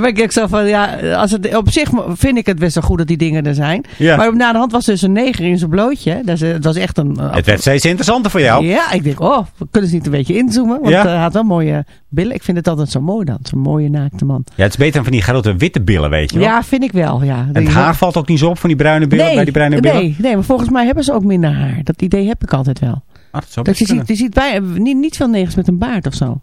Dan ben ik zo van, ja, als het, op zich vind ik het best wel goed dat die dingen er zijn. Ja. Maar na de hand was dus een neger in zijn blootje. Dat, is, dat was echt een... Het werd steeds interessanter voor jou. Ja, ik denk, oh, we kunnen ze niet een beetje inzoomen? Want Ja. hij had wel mooie billen. Ik vind het altijd zo mooi dan. Zo'n mooie naakte man. Ja, het is beter dan van die grote witte billen, weet je wel. Ja, vind ik wel, ja. En het haar valt ook niet zo op van die bruine billen, bij die bruine billen. nee, nee, maar volgens mij hebben ze ook minder haar. Dat idee heb ik altijd wel. Ah, dat Dat je, ziet, je ziet bij, niet, niet veel negers met een baard of zo.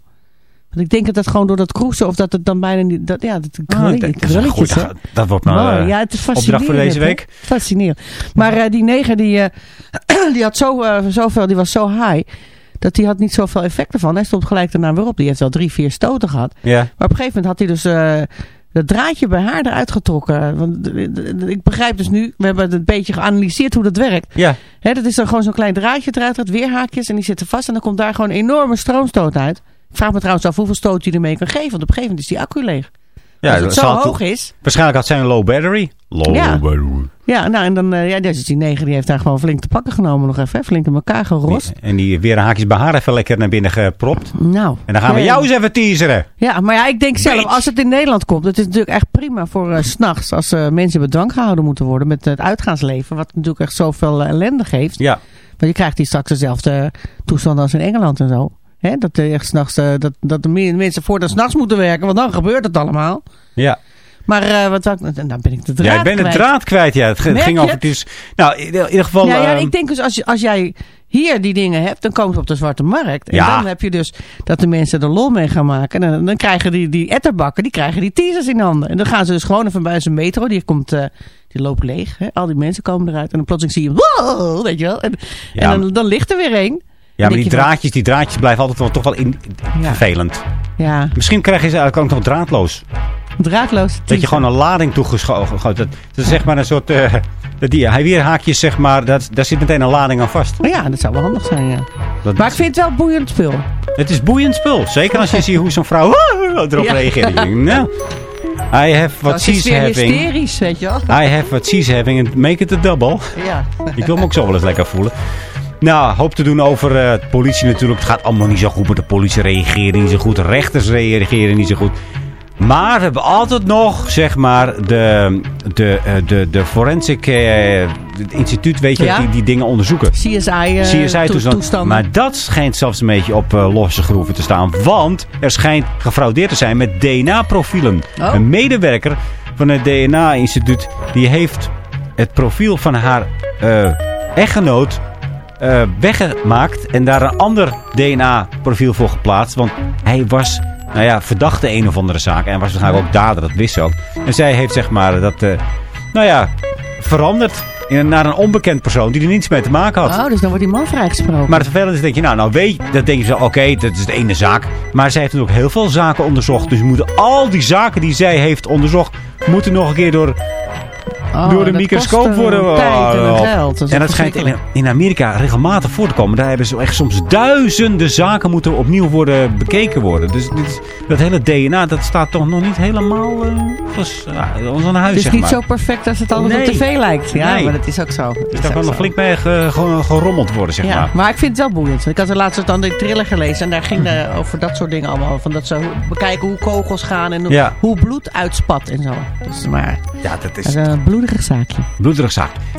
Want ik denk dat dat gewoon door dat kroesen of dat het dan bijna niet... Dat, ja, dat, Ah, dat, een krulletjes, goeie- hè. dat wordt maar Mooi, eh, ja, het is opdracht fascinerend. voor deze hè? week. Fascinerend. Maar eh, die neger die, eh, die had zo, zoveel, die was zo high, dat die had niet zoveel effect ervan. Hij stond gelijk daarna weer op. Die heeft wel drie, vier stoten gehad. Ja. Maar op een gegeven moment had hij dus dat draadje bij haar eruit getrokken. Want ik begrijp dus nu, we hebben het een beetje geanalyseerd hoe dat werkt. Ja. Hè, dat is dan gewoon zo'n klein draadje eruit, weer haakjes en die zitten vast. En dan komt daar gewoon een enorme stroomstoot uit. Ik vraag me trouwens af hoeveel stoot hij ermee kan geven. Want op een gegeven moment is die accu leeg. Ja, Als het dat zo hoog is. Waarschijnlijk had zij een low battery. Low Ja. battery. Ja, nou en dan, eh, ja, dus die negen die heeft daar gewoon flink te pakken genomen nog even. Hè, flink in elkaar gerost. En die weer haakjes bij haar even lekker naar binnen gepropt. Nou. En dan gaan we ja, jou eens even teaseren. Ja, maar ja, ik denk zelf, Bitch. als het in Nederland komt, het is natuurlijk echt prima voor eh, s s'nachts. Als eh, mensen bedwang gehouden moeten worden met het uitgaansleven. Wat natuurlijk echt zoveel eh, ellende geeft. Ja. Want je krijgt hier straks dezelfde toestand als in Engeland en zo. Hè, dat, er echt eh, dat, dat de me- mensen voortaan s'nachts moeten werken, want dan gebeurt het allemaal. Ja. Maar eh, wat wou ik, nou ben ik de draad ja, ik ben de kwijt. draad kwijt. Ja. Het Merk ging over het? is, Nou, in in ieder geval... Ja, ja, ehm, ik denk dus als, je- als jij hier die dingen hebt, dan komen ze op de zwarte markt. En Ja. dan heb je dus dat de mensen er lol mee gaan maken. En dan, dan krijgen die, die etterbakken, die krijgen die teasers in handen. En dan gaan ze dus gewoon even bij zijn metro, die komt... eh, die loopt leeg. Hè? Al die mensen komen eruit. En dan plotseling zie je... Wow, weet je wel. En, Ja. en dan, dan ligt er weer één. Ja, maar die draadjes, die draadjes blijven altijd wel, toch wel in, Ja. vervelend. Ja, Misschien krijg je ze eigenlijk ook nog draadloos. draadloos. Dat je gewoon een lading toegeschoten. Dat, dat is zeg maar een soort... dat die, hij weer haakjes, zeg maar, dat, daar zit meteen een lading aan vast. Oh ja, dat zou wel handig zijn, ja. Dat, Maar ik vind het wel boeiend spul. Het is boeiend spul. Zeker als je ziet hoe zo'n vrouw erop Ja. reageert. Nou, I have what het is she's weer having. hysterisch, weet je wel. I have what she's having and make it a double. Ja. Ik wil me ook zo wel eens lekker voelen. Nou, hoop te doen over eh, de politie natuurlijk. Het gaat allemaal niet zo goed met de politie. Reageren niet zo goed. Rechters reageren niet zo goed. Maar we hebben altijd nog, zeg maar, de, de, eh, de, de forensic eh, het instituut, weet je, Ja. die, die dingen onderzoeken. CSI, eh, CSI to- toestand. toestanden. Maar dat schijnt zelfs een beetje op eh, losse groeven te staan. Want er schijnt gefraudeerd te zijn met DNA-profielen. Oh. Een medewerker van het DNA-instituut die heeft het profiel van haar eh, echtgenoot eh, weggemaakt. En daar een ander DNA-profiel voor geplaatst. Want hij was, nou ja, verdachte een of andere zaak. En was waarschijnlijk ook dader, dat wist ze ook. En zij heeft zeg maar dat, eh, nou ja, veranderd in, naar een onbekend persoon die er niets mee te maken had. Oh, dus dan wordt die man vrijgesproken. Maar het vervelende is, denk je, nou, nou weet dan denk je zo, oké, dat is de ene zaak. Maar zij heeft natuurlijk heel veel zaken onderzocht. Dus moeten al die zaken die zij heeft onderzocht, moeten nog een keer door, Oh, door de microscoop eh, worden. tijd en Oh, geld. Dat en dat schijnt in, in Amerika regelmatig voor te komen. Daar hebben ze echt soms duizenden zaken moeten opnieuw worden bekeken worden. Dus dit, dat hele DNA, dat staat toch nog niet helemaal uh, als, uh, als een huis, Het is zeg niet maar. zo perfect als het alles Nee. op tv lijkt. Ja, Nee. maar dat is ook zo. Dus daar kan nog flink mee ge- ge- gerommeld worden, zeg Ja, maar. maar ik vind het wel boeiend. Ik had er laatst dan de thriller gelezen en daar ging het over dat soort dingen allemaal. Van dat ze bekijken hoe kogels gaan en hoe- Ja. hoe bloed uitspat en zo. Dus maar, Ja, dat dat is is een bloederig zaakje. bloederig.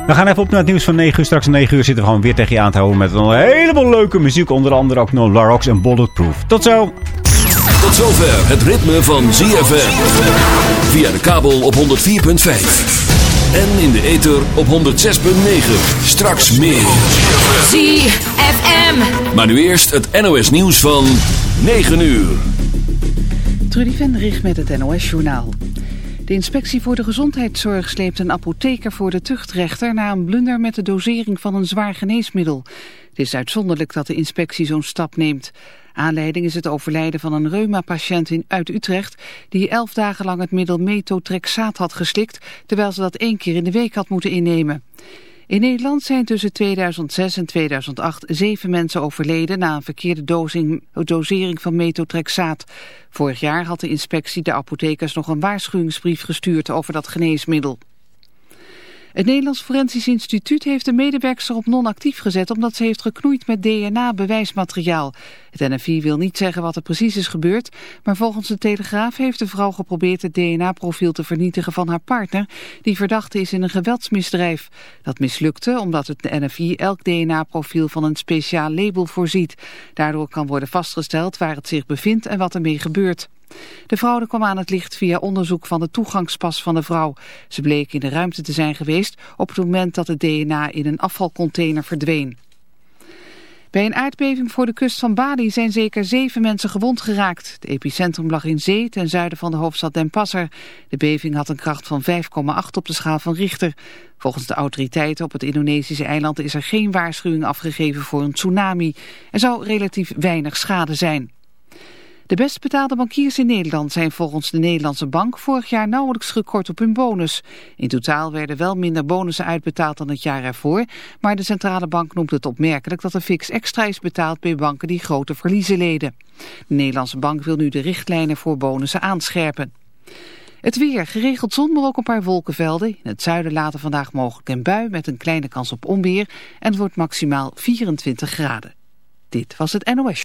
We gaan even op naar het nieuws van 9 uur. Straks om 9 uur zitten we gewoon weer tegen je aan te houden met een heleboel leuke muziek. Onder andere ook nog Larox en Bulletproof. Tot zo! Tot zover het ritme van ZFM. Via de kabel op 104.5. En in de ether op 106.9. Straks meer. ZFM. Maar nu eerst het NOS nieuws van 9 uur. Trudy Vendrich met het NOS-journaal. De inspectie voor de gezondheidszorg sleept een apotheker voor de tuchtrechter... na een blunder met de dosering van een zwaar geneesmiddel. Het is uitzonderlijk dat de inspectie zo'n stap neemt. Aanleiding is het overlijden van een reuma-patiënt uit Utrecht... die elf dagen lang het middel metotrexaat had geslikt... terwijl ze dat één keer in de week had moeten innemen. In Nederland zijn tussen 2006 en 2008 zeven mensen overleden na een verkeerde dosering van metotrexaat. Vorig jaar had de inspectie de apothekers nog een waarschuwingsbrief gestuurd over dat geneesmiddel. Het Nederlands Forensisch Instituut heeft een medewerkster op non-actief gezet omdat ze heeft geknoeid met DNA-bewijsmateriaal. Het NFI wil niet zeggen wat er precies is gebeurd, maar volgens de Telegraaf heeft de vrouw geprobeerd het DNA-profiel te vernietigen van haar partner, die verdachte is in een geweldsmisdrijf. Dat mislukte omdat het NFI elk DNA-profiel van een speciaal label voorziet. Daardoor kan worden vastgesteld waar het zich bevindt en wat ermee gebeurt. De fraude kwam aan het licht via onderzoek van de toegangspas van de vrouw. Ze bleek in de ruimte te zijn geweest op het moment dat het DNA in een afvalcontainer verdween. Bij een aardbeving voor de kust van Bali zijn zeker zeven mensen gewond geraakt. Het epicentrum lag in zee ten zuiden van de hoofdstad Den Passer. De beving had een kracht van 5,8 op de schaal van Richter. Volgens de autoriteiten op het Indonesische eiland is er geen waarschuwing afgegeven voor een tsunami. Er zou relatief weinig schade zijn. De best betaalde bankiers in Nederland zijn volgens de Nederlandse bank vorig jaar nauwelijks gekort op hun bonus. In totaal werden wel minder bonussen uitbetaald dan het jaar ervoor, maar de centrale bank noemt het opmerkelijk dat er fix extra is betaald bij banken die grote verliezen leden. De Nederlandse bank wil nu de richtlijnen voor bonussen aanscherpen. Het weer, geregeld zon, maar ook een paar wolkenvelden. In het zuiden later vandaag mogelijk een bui met een kleine kans op onweer en het wordt maximaal 24 graden. Dit was het NOS.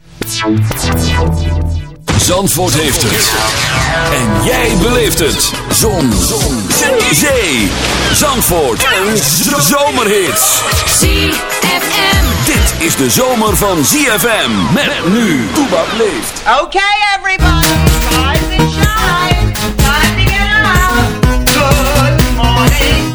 Zandvoort heeft het. En jij beleeft het. Zon. Zon. Zee. Zandvoort. Een zomerhit. ZFM. Dit is de zomer van ZFM. Met nu. Toebak leeft. Okay, everybody, rise and shine. Time to get out. Good morning.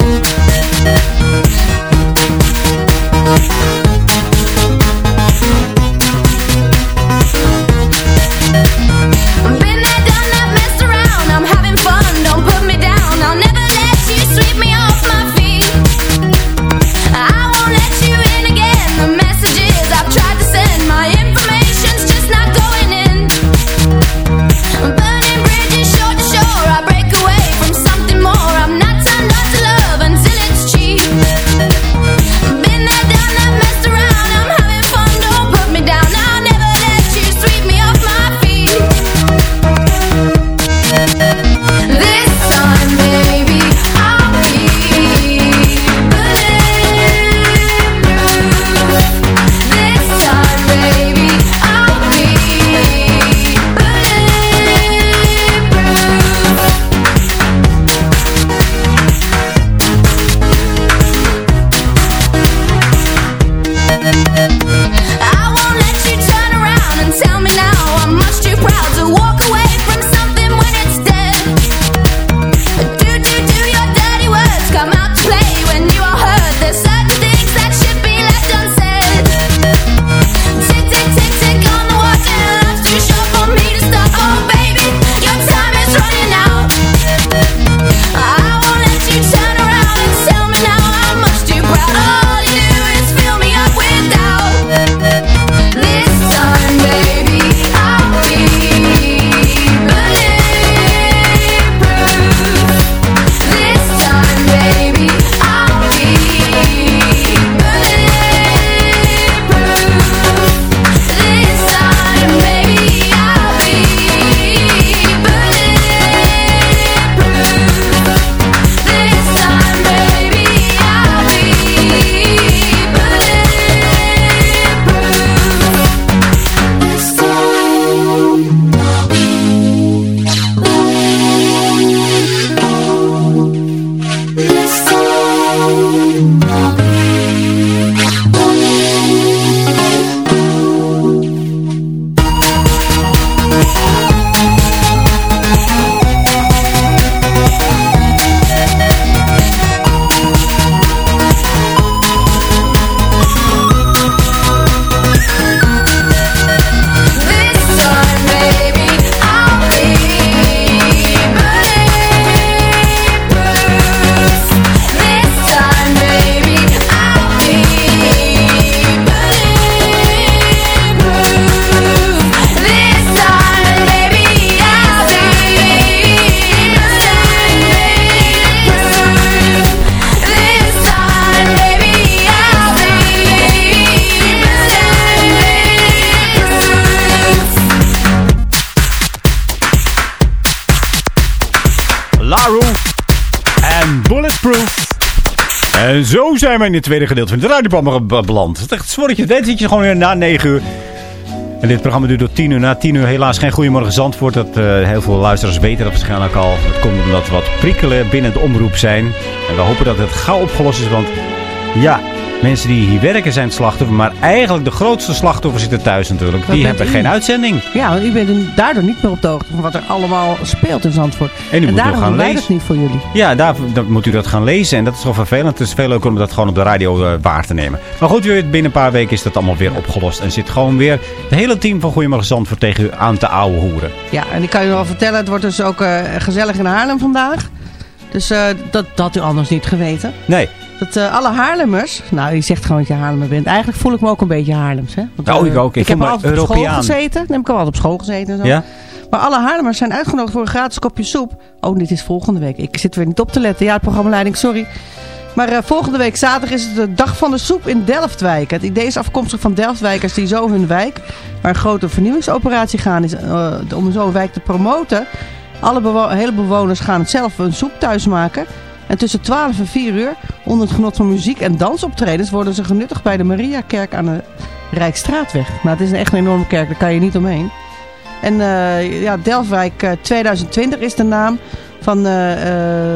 Laru en Bulletproof. En zo zijn we in het tweede gedeelte van het radioprogramma beland. Het is echt, voordat je het weet zit je gewoon weer na 9 uur. En dit programma duurt tot 10 uur. Na 10 uur helaas geen Goedemorgen Zandvoort. Dat, eh, heel veel luisteraars weten dat waarschijnlijk al. Dat komt omdat er wat prikkelen binnen de omroep zijn. En we hopen dat het gauw opgelost is. Want ja, mensen die hier werken zijn het slachtoffer. Maar eigenlijk de grootste slachtoffer zitten thuis natuurlijk. Die hebben u? geen uitzending. Ja, want u bent daardoor niet meer op de hoogte van wat er allemaal speelt in Zandvoort. En u moet daarom gaan lezen. dat niet voor jullie. Ja, daar, moet u dat gaan lezen. En dat is wel vervelend. Het is veel leuker om dat gewoon op de radio eh, waar te nemen. Maar goed, weer binnen een paar weken is dat allemaal weer opgelost. En zit gewoon weer het hele team van Goedemorgen Zandvoort tegen u aan te ouwe hoeren. Ja, en ik kan je wel vertellen, het wordt dus ook eh, gezellig in Haarlem vandaag. Dus eh, dat, dat had u anders niet geweten. Nee. Dat eh, alle Haarlemmers, nou je zegt gewoon dat je Haarlemmer bent. Eigenlijk voel ik me ook een beetje Haarlems. Hè? Want, Oh, eh, ik ook. Ik Ik, heb altijd op school gezeten. Ik heb altijd op school gezeten en zo. Ja? Maar alle Haarlemmers zijn uitgenodigd voor een gratis kopje soep. Oh, dit is volgende week. Ik zit weer niet op te letten. Ja, het programmaleiding, sorry. Maar eh, volgende week zaterdag is het de dag van de soep in Delftwijk. Het idee is afkomstig van Delftwijkers die zo hun wijk, waar een grote vernieuwingsoperatie gaan is, eh, om zo'n wijk te promoten. Alle bewo- hele bewoners gaan zelf een soep thuis maken. En tussen 12 en 4 uur, onder het genot van muziek en dansoptredens, worden ze genuttigd bij de Mariakerk aan de Rijkstraatweg. Nou, het is echt een enorme kerk, daar kan je niet omheen. En eh, ja, Delftwijk eh, 2020 is de naam van eh,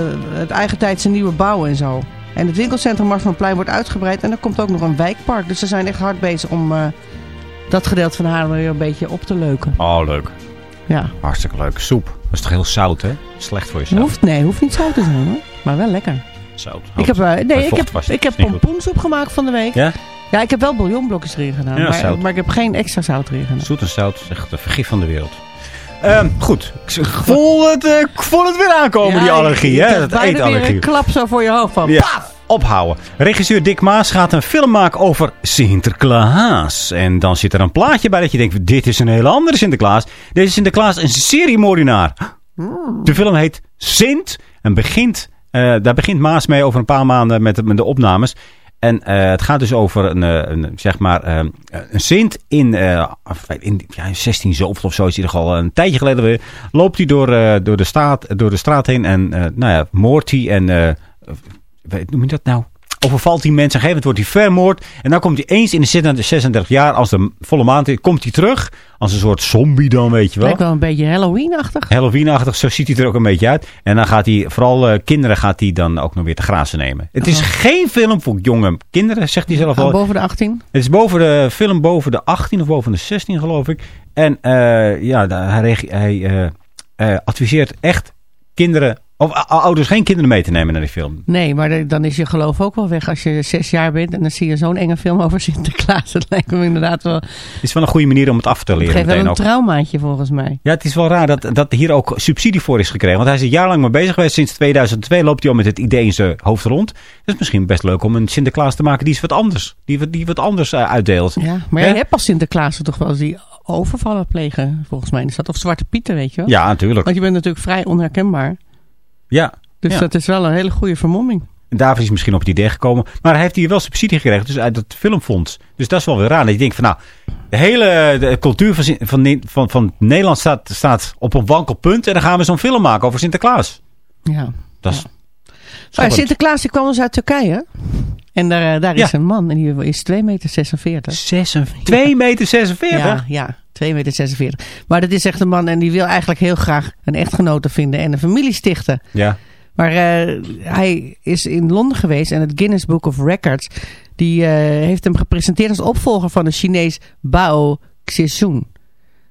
eh, het eigentijdse nieuwe bouw en zo. En het winkelcentrum Mars van Plein wordt uitgebreid en er komt ook nog een wijkpark. Dus ze zijn echt hard bezig om eh, dat gedeelte van Haarlem weer een beetje op te leuken. Oh, leuk. Ja. Hartstikke leuk. Soep. Dat is toch heel zout, hè? Slecht voor jezelf. Hoeft, nee, hoeft niet zout te zijn hoor. Maar wel lekker. Zout. Ik heb, eh, Bij nee, ik heb, ik heb pompoensoep gemaakt van de week. Ja? Ja, ik heb wel bouillonblokjes erin gedaan. Ja, maar, maar ik heb geen extra zout erin gedaan. Zoet en zout is echt de vergif van de wereld. Ehm, goed. Ik voel het, eh, ik voel het weer aankomen, Ja, die allergie. ik- hè? Dat eetallergie. een klap zo voor je hoofd van. Ja, paf! ophouden. Regisseur Dick Maas gaat een film maken over Sinterklaas. En dan zit er een plaatje bij dat je denkt, dit is een hele andere Sinterklaas. Deze Sinterklaas is een seriemoordenaar. De film heet Sint en begint, eh, daar begint Maas mee over een paar maanden met, de- opnames. En eh, het gaat dus over een, eh, een zeg maar, een Sint in, in ja, 16 zoveel of zo is hij er al een tijdje geleden weer. Loopt hij door, door, de, straat, door de straat heen en nou ja, moordt hij en... weet- noem je dat nou? Overvalt die mensen. Op een gegeven moment wordt hij vermoord. En dan komt hij eens in de 36 jaar, als de volle maand is, komt hij terug. Als een soort zombie dan, weet je wel. Lijkt wel een beetje Halloween-achtig. Halloween-achtig, zo ziet hij er ook een beetje uit. En dan gaat hij, vooral eh, kinderen gaat hij dan ook nog weer te grazen nemen. Het is geen film voor jonge kinderen, zegt hij zelf Oh, al. boven de 18. Het is boven de film boven de 18 of boven de 16 geloof ik. En eh, ja, hij, eh, adviseert echt kinderen, of ouders geen kinderen mee te nemen naar die film. Nee, maar dan is je geloof ook wel weg als je zes jaar bent. En dan zie je zo'n enge film over Sinterklaas. Dat lijkt me inderdaad wel... Het is wel een goede manier om het af te Het leren. geeft wel een ook. traumaatje volgens mij. Ja, het is wel raar dat, dat hier ook subsidie voor is gekregen. Want hij is er jarenlang mee bezig geweest. Sinds 2002 loopt hij al met het idee in zijn hoofd rond. Het is misschien best leuk om een Sinterklaas te maken die is wat anders. Die, wat- die wat anders eh, uitdeelt. Ja, maar je hebt als Sinterklaas toch wel die overvallen plegen, volgens mij. Is dat of Zwarte Pieten, weet je wel? Ja, natuurlijk. Want je bent natuurlijk vrij onherkenbaar. Ja. Dus Ja. dat is wel een hele goede vermomming. En daar is misschien op het idee gekomen. Maar hij heeft hier wel subsidie gekregen. Dus uit het filmfonds. Dus dat is wel weer raar. Dat je denkt van nou. De hele de cultuur van, van, van, van Nederland staat, staat op een wankel punt. En dan gaan we zo'n film maken over Sinterklaas. Ja. Dat is... Maar Sinterklaas die kwam dus uit Turkije. En daar, eh, daar is Ja. een man en die is 2 meter 46. 2 meter 46? Ja, ja 2 meter 46. Maar dat is echt een man en die wil eigenlijk heel graag een echtgenote vinden en een familie stichten. Ja. Maar eh, hij is in Londen geweest en het Guinness Book of Records... die eh, heeft hem gepresenteerd als opvolger van de Chinees Bao Xizun.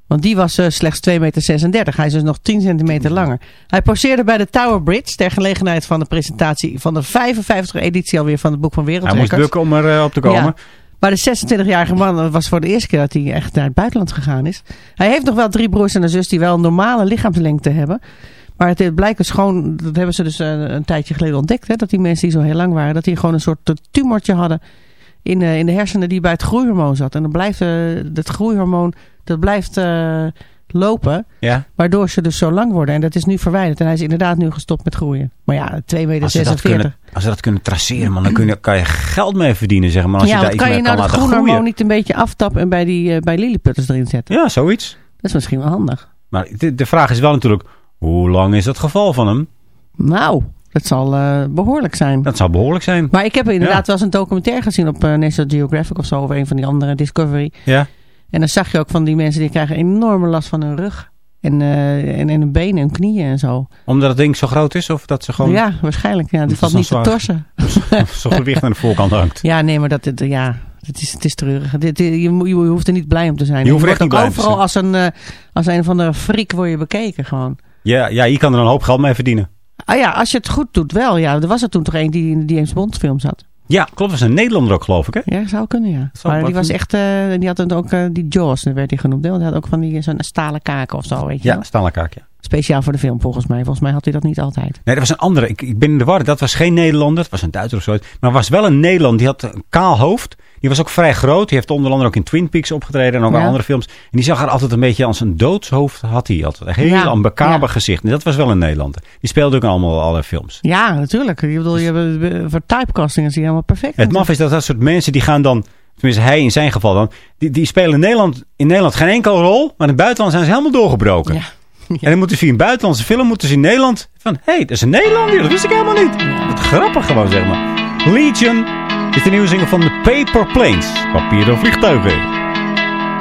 Want die was eh, slechts 2,36 meter. Hij is dus nog 10 centimeter langer. Hij poseerde bij de Tower Bridge ter gelegenheid van de presentatie van de 55e editie alweer van het Boek van Hij Wereldrecords. moest bukken om er op te komen. Ja. Maar de 26-jarige man was voor de eerste keer dat hij echt naar het buitenland gegaan is. Hij heeft nog wel drie broers en een zus die wel een normale lichaamslengte hebben. Maar het blijkt dus gewoon, dat hebben ze dus eh, een tijdje geleden ontdekt. Hè, dat die mensen die zo heel lang waren, dat die gewoon een soort tumortje hadden in, eh, in de hersenen die bij het groeihormoon zat. En dan blijft eh, het groeihormoon, dat blijft eh, lopen. Ja. Waardoor ze dus zo lang worden. En dat is nu verwijderd. En hij is inderdaad nu gestopt met groeien. Maar ja, 2,46 meter. Als ze, dat kunnen, als ze dat kunnen traceren, man, dan kun je, kan je geld mee verdienen, zeg maar. Als ja, je daar iets kan je nou kan dat groenhormoon niet een beetje aftappen en bij die eh, bij lilliputters erin zetten? Ja, zoiets. Dat is misschien wel handig. Maar de, de vraag is wel natuurlijk, hoe lang is dat geval van hem? Nou, dat zal eh, behoorlijk zijn. Dat zou behoorlijk zijn. Maar ik heb inderdaad Ja. wel eens een documentaire gezien op eh, National Geographic of zo. Of een van die andere Discovery. Ja. En dan zag je ook van die mensen die krijgen enorme last van hun rug. En, eh, en, en hun benen en knieën en zo. Omdat het ding zo groot is? Of dat ze gewoon Ja, waarschijnlijk. Ja, Dat valt niet te torsen. zo'n gewicht aan de voorkant hangt. Ja, nee, maar dat, dit, ja, het is, het is treurig. Dit, je, je hoeft er niet blij om te zijn. Je hoeft er echt niet blij te overal als een, eh, als een van de freak word je bekeken gewoon. Ja, ja, je kan er een hoop geld mee verdienen. Ah ja, als je het goed doet wel. Ja, er was er toen toch een die in de James Bond film zat. Ja, klopt. Dat is een Nederlander ook, geloof ik, hè? Ja, zou kunnen, ja. Maar die was echt, eh, die had het ook, eh, die Jaws, dat werd hij genoemd. hè, Want hij had ook van die zo'n stalen kaken of zo, weet je Ja, wel. stalen kaak, ja. Speciaal voor de film, volgens mij. Volgens mij had hij dat niet altijd. Nee, dat was een andere. Ik, ik ben in de war. Dat was geen Nederlander. Het was een Duitser of zo. Maar was wel een Nederlander. Die had een kaal hoofd. Die was ook vrij groot. Die heeft onder andere ook in Twin Peaks opgetreden. En ook Ja. in andere films. En die zag er altijd een beetje als een doodshoofd. Had hij altijd. Een heel Ja, gezicht. En dat was wel een Nederlander. Die speelde ook in allemaal alle films. Ja, natuurlijk. Ik bedoel, je hebt, voor typecasting is hij helemaal perfect. Het maf is dat dat soort mensen die gaan dan... Tenminste, hij in zijn geval dan. Die, die spelen in Nederland, in Nederland geen enkel rol. Maar in het buitenland zijn ze helemaal doorgebroken. Ja. En dan moeten ze via een buitenlandse film moeten ze in Nederland. Van, hé, hey, dat is een Nederlander. Dat wist ik helemaal niet. Wat grappig gewoon, zeg maar. Legion is de nieuwe single van The Paper Planes. Papieren vliegtuigen.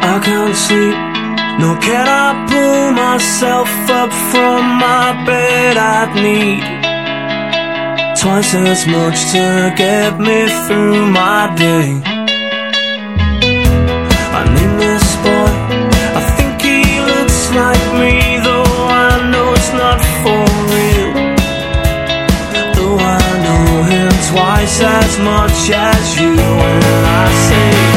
I can't sleep, nor can I pull myself up from my bed. I'd need twice as much to get me through my day. I name this boy, I think he looks like me, twice as much as you, and I say,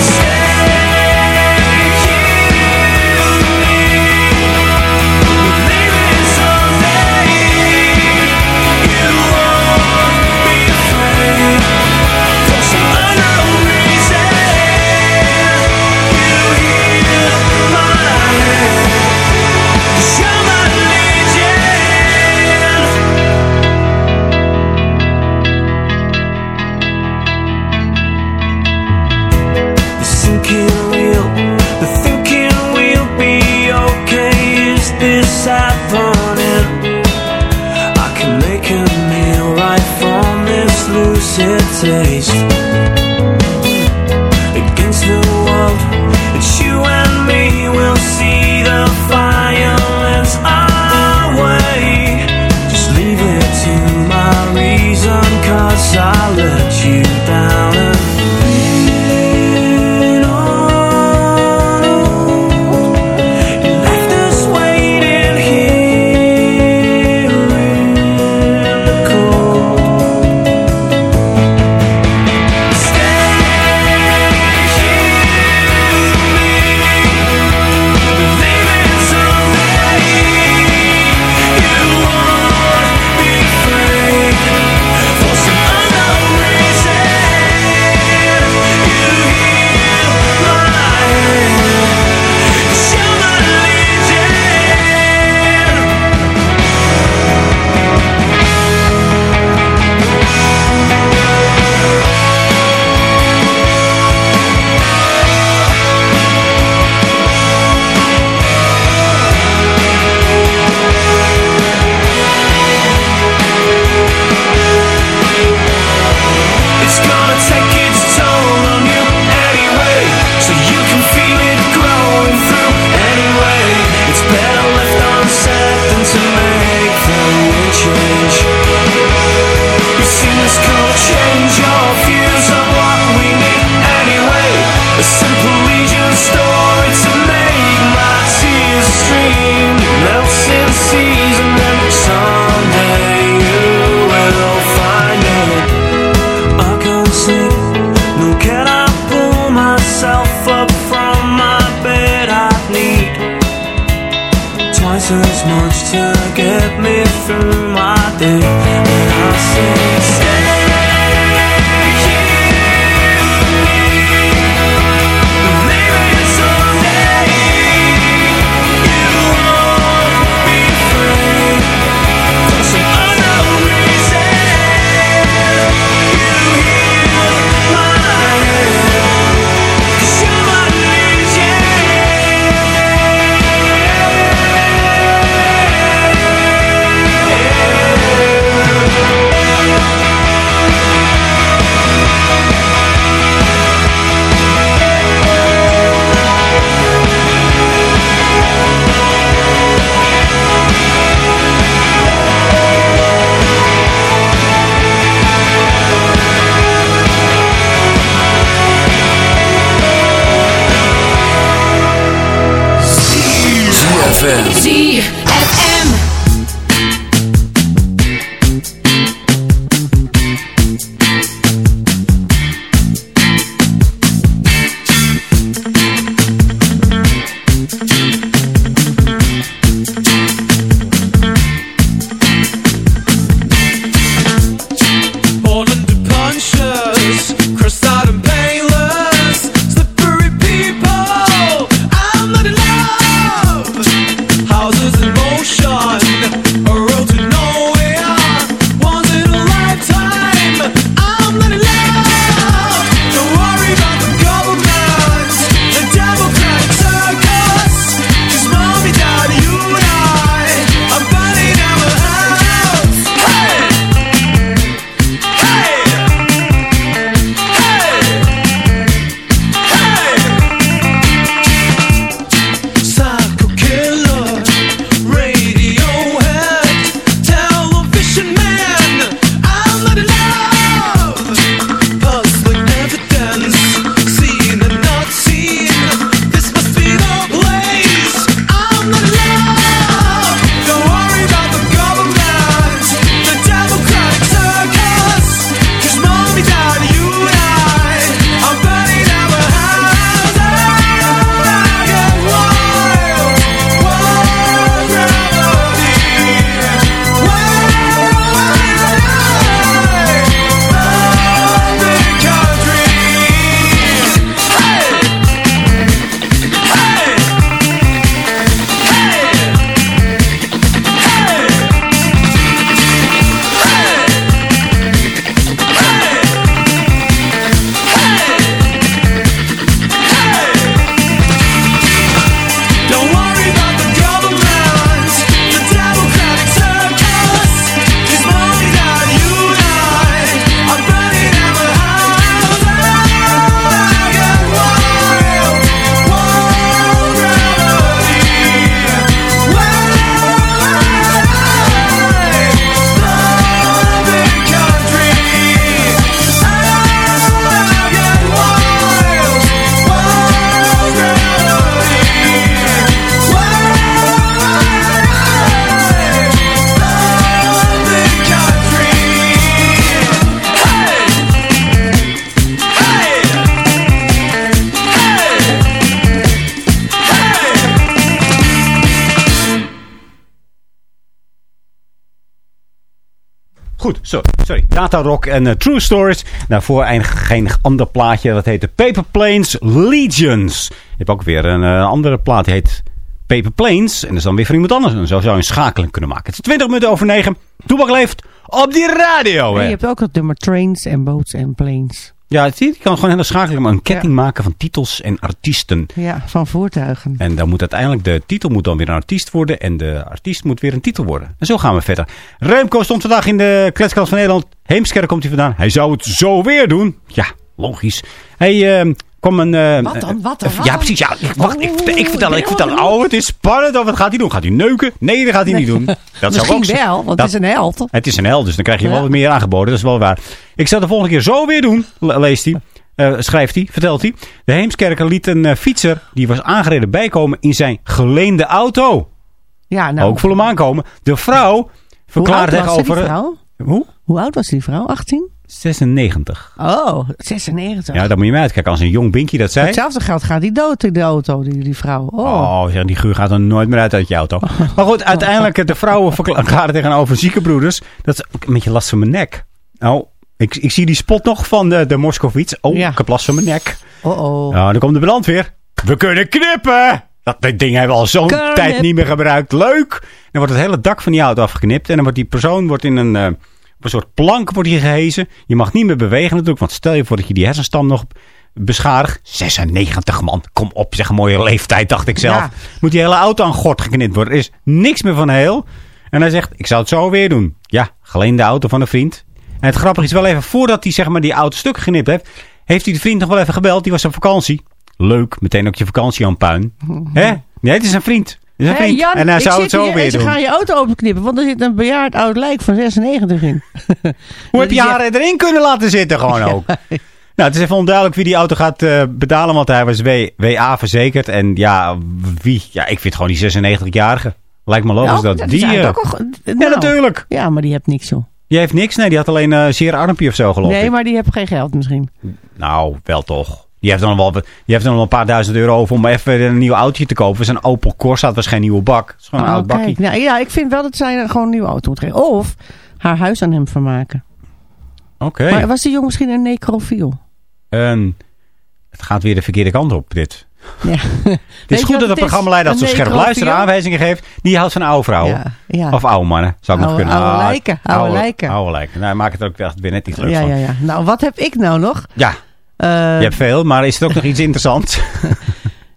should taste. Goed, sorry. sorry. Data Rock en eh, True Stories. Daarvoor eindig geen ander plaatje. Dat heet de Paper Planes Legions. Je hebt ook weer een eh, andere plaat. Die heet Paper Planes. En dat is dan weer van iemand anders. En zo zou je een schakeling kunnen maken. Het is 20 minuten over 9. Toebak leeft op die radio. En hè. je hebt ook het nummer Trains and Boats and Planes. Ja, zie je, kan gewoon schakeling maar een ketting maken van titels en artiesten. Ja, van voertuigen. En dan moet uiteindelijk de titel moet dan weer een artiest worden. En de artiest moet weer een titel worden. En zo gaan we verder. Remco stond vandaag in de kletskast van Nederland. Heemskerk komt hij vandaan. Hij zou het zo weer doen. Ja, logisch. Hij eh, kwam een... eh, Wat dan? Wat dan? eh, ja, precies. Ja, ik, wacht, ik, Oh, vertel- ik vertel, ik vertel. Oh, het is spannend. Oh, wat gaat hij doen? Gaat hij neuken? Nee, dat gaat hij niet doen. Dat zou Misschien ook wel, want Dat- het is een held. het is een held, dus dan krijg je wel wat meer aangeboden. Dat is wel waar. Ik zal de volgende keer zo weer doen, le- leest hij. Eh, schrijft hij, vertelt hij. De Heemskerker liet een eh, fietser, die was aangereden, bijkomen in zijn geleende auto. Ja, nou. Ook voor hem aankomen. De vrouw hoe oud verklaarde was die tegenover... vrouw? Hoe? Hoe oud was die vrouw? 18? 96. Oh, 96. Ja, daar moet je mee uitkijken. Als een jong binkie dat zei... Hetzelfde geld gaat die dood in de auto, die, die vrouw. Oh. Oh, ja, die geur gaat er nooit meer uit uit je auto. Maar goed, uiteindelijk de vrouwen verklaren tegenover ziekenbroeders. Dat is ook een beetje last van mijn nek. Nou, ik, ik zie die spot nog van de, de Moskovits. Oh, Ja. ik heb last van mijn nek. Oh, oh. Nou, dan komt de brandweer. We kunnen knippen! Dat dit ding hebben we al zo'n tijd niet meer gebruikt. Leuk! Dan wordt het hele dak van die auto afgeknipt. En dan wordt die persoon wordt in een, eh, op een soort plank wordt hij gehezen. Je mag niet meer bewegen natuurlijk. Want stel je voor dat je die hersenstam nog beschadigt. 96 man. Kom op, zeg een mooie leeftijd, dacht ik zelf. Ja. Moet die hele auto aan gort geknipt worden. Er is niks meer van heel. En hij zegt, ik zou het zo weer doen. Ja, geleende auto van een vriend. En het grappige is wel even, voordat hij zeg maar die auto stuk geknipt heeft... heeft hij de vriend nog wel even gebeld. Die was op vakantie. Leuk, meteen ook je vakantie aan puin. Hè? Nee, het is een vriend. Hey, vriend. Jan, en hij zou het zo hier weer en ze doen. gaan je auto openknippen, want er zit een bejaard oud lijk van 96 in. Hoe heb je haar erin kunnen laten zitten gewoon ook? Nou, het is even onduidelijk wie die auto gaat eh, betalen, want hij was WA verzekerd. En ja, wie? Ja, ik vind gewoon die 96-jarige. Lijkt me logisch Nou, dat, dat die... eh, ook al- ja, nou. natuurlijk. Ja, maar die hebt niks joh. Die heeft niks. Nee, die had alleen een zeer armpje of zo geloof Nee, ik. maar die heeft geen geld misschien. Nou, wel toch. Die heeft dan wel, die heeft dan wel een paar duizend euro over om even een nieuw autootje te kopen. Zijn Opel Corsa, was geen nieuwe bak. Het is gewoon een Oh, oud bakkie. kijk. Ja, ja, ik vind wel dat zij gewoon een nieuwe auto moet geven. Of haar huis aan hem vermaken. Oké. Maar was die jong misschien een necrofiel? En het gaat weer de verkeerde kant op, dit. Ja. Het is goed dat de programmaleider dat zo scherp luisteren aanwijzingen geeft. Die houdt van oude vrouwen. Ja, ja. Of oude mannen, zou ik nog kunnen. oude lijken, oude lijken. Oude lijken. Nou, maak het ook echt weer net iets leuks Ja, van. ja, ja. Nou, wat heb ik nou nog? Ja, je hebt veel, maar is het ook nog iets interessants?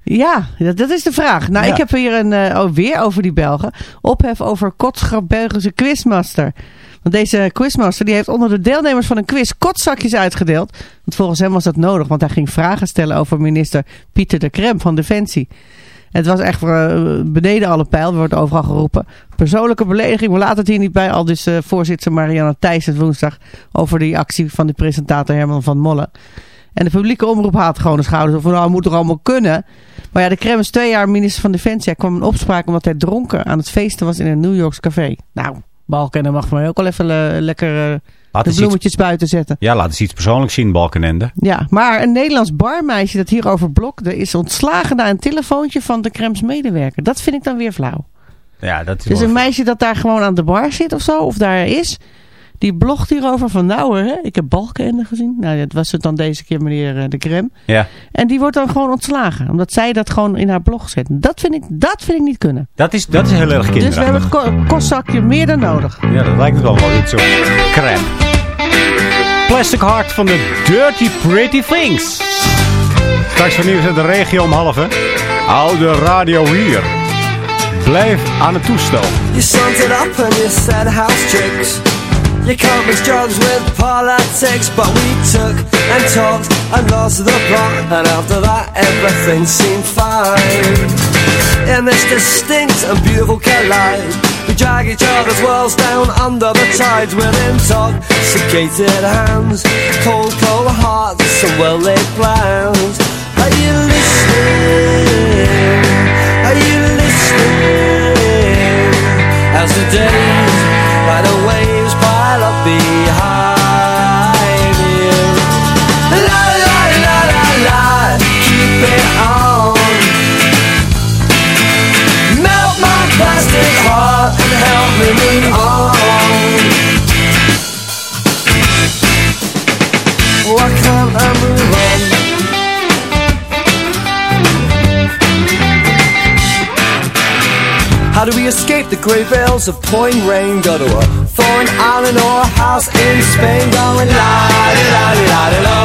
Ja, dat, dat is de vraag. Nou, Ja. ik heb hier een, eh, oh, weer over die Belgen. Ophef over Kotschap Belgische quizmaster. Want deze quizmaster die heeft onder de deelnemers van een quiz kotzakjes uitgedeeld. Want volgens hem was dat nodig, want hij ging vragen stellen over minister Pieter de Krem van Defensie. Het was echt eh, beneden alle pijl, wordt overal geroepen. Persoonlijke belediging, we laten het hier niet bij. Al dus eh, voorzitter Marianne Thijssen woensdag over die actie van de presentator Herman van Molle. En de publieke omroep haalt gewoon de schouders op van nou, moet toch allemaal kunnen. Maar ja, de Krem is twee jaar minister van Defensie. Hij kwam in opspraak omdat hij dronken aan het feesten was in een New Yorks café. Nou, Balkenende mag voor mij ook wel even eh, lekker eh, Laat de iets, bloemetjes buiten zetten. ja, laat eens iets persoonlijks zien, Balkenende. Ja, maar een Nederlands barmeisje dat hierover blokte is ontslagen na een telefoontje van de Krems medewerker. Dat vind ik dan weer flauw. Ja, dat is Dus een meisje dat daar gewoon aan de bar zit of zo, of daar is, die blogt hierover van nou hè, ik heb Balkenende gezien. Nou, dat was het dan deze keer meneer eh, de Krem. Ja, En die wordt dan gewoon ontslagen, omdat zij dat gewoon in haar blog zet. Dat vind ik, dat vind ik niet kunnen. dat is, dat is heel erg Dus we kinderachtig. hebben het ko- kostzakje meer dan nodig. Ja, dat lijkt het wel wel iets zo crap. Plastic Heart van de Dirty Pretty Things. Straks van nieuws uit de regio om half, hè. Hou de radio hier. Blijf aan het toestel. You summed it up and you said house tricks. You can't mix drugs with politics, but we took and talked and lost the plot, and after that everything seemed fine. In this distinct and beautiful collide, we drag each other's worlds down under the tides with intoxicated hands, cold, cold hearts, and well-laid plans. Are you listening? Are you listening? As the days the grey veils of pouring rain. Go to a foreign island or a house in Spain. Going la di la di la di lo.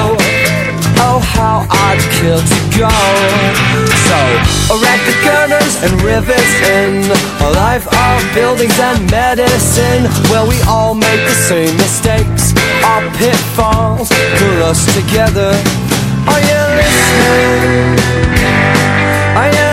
Oh, how I'd kill to go. So, erect the girders and rivets in a life of buildings and medicine where we all make the same mistakes. Our pitfalls pull us together. Are you listening? Are you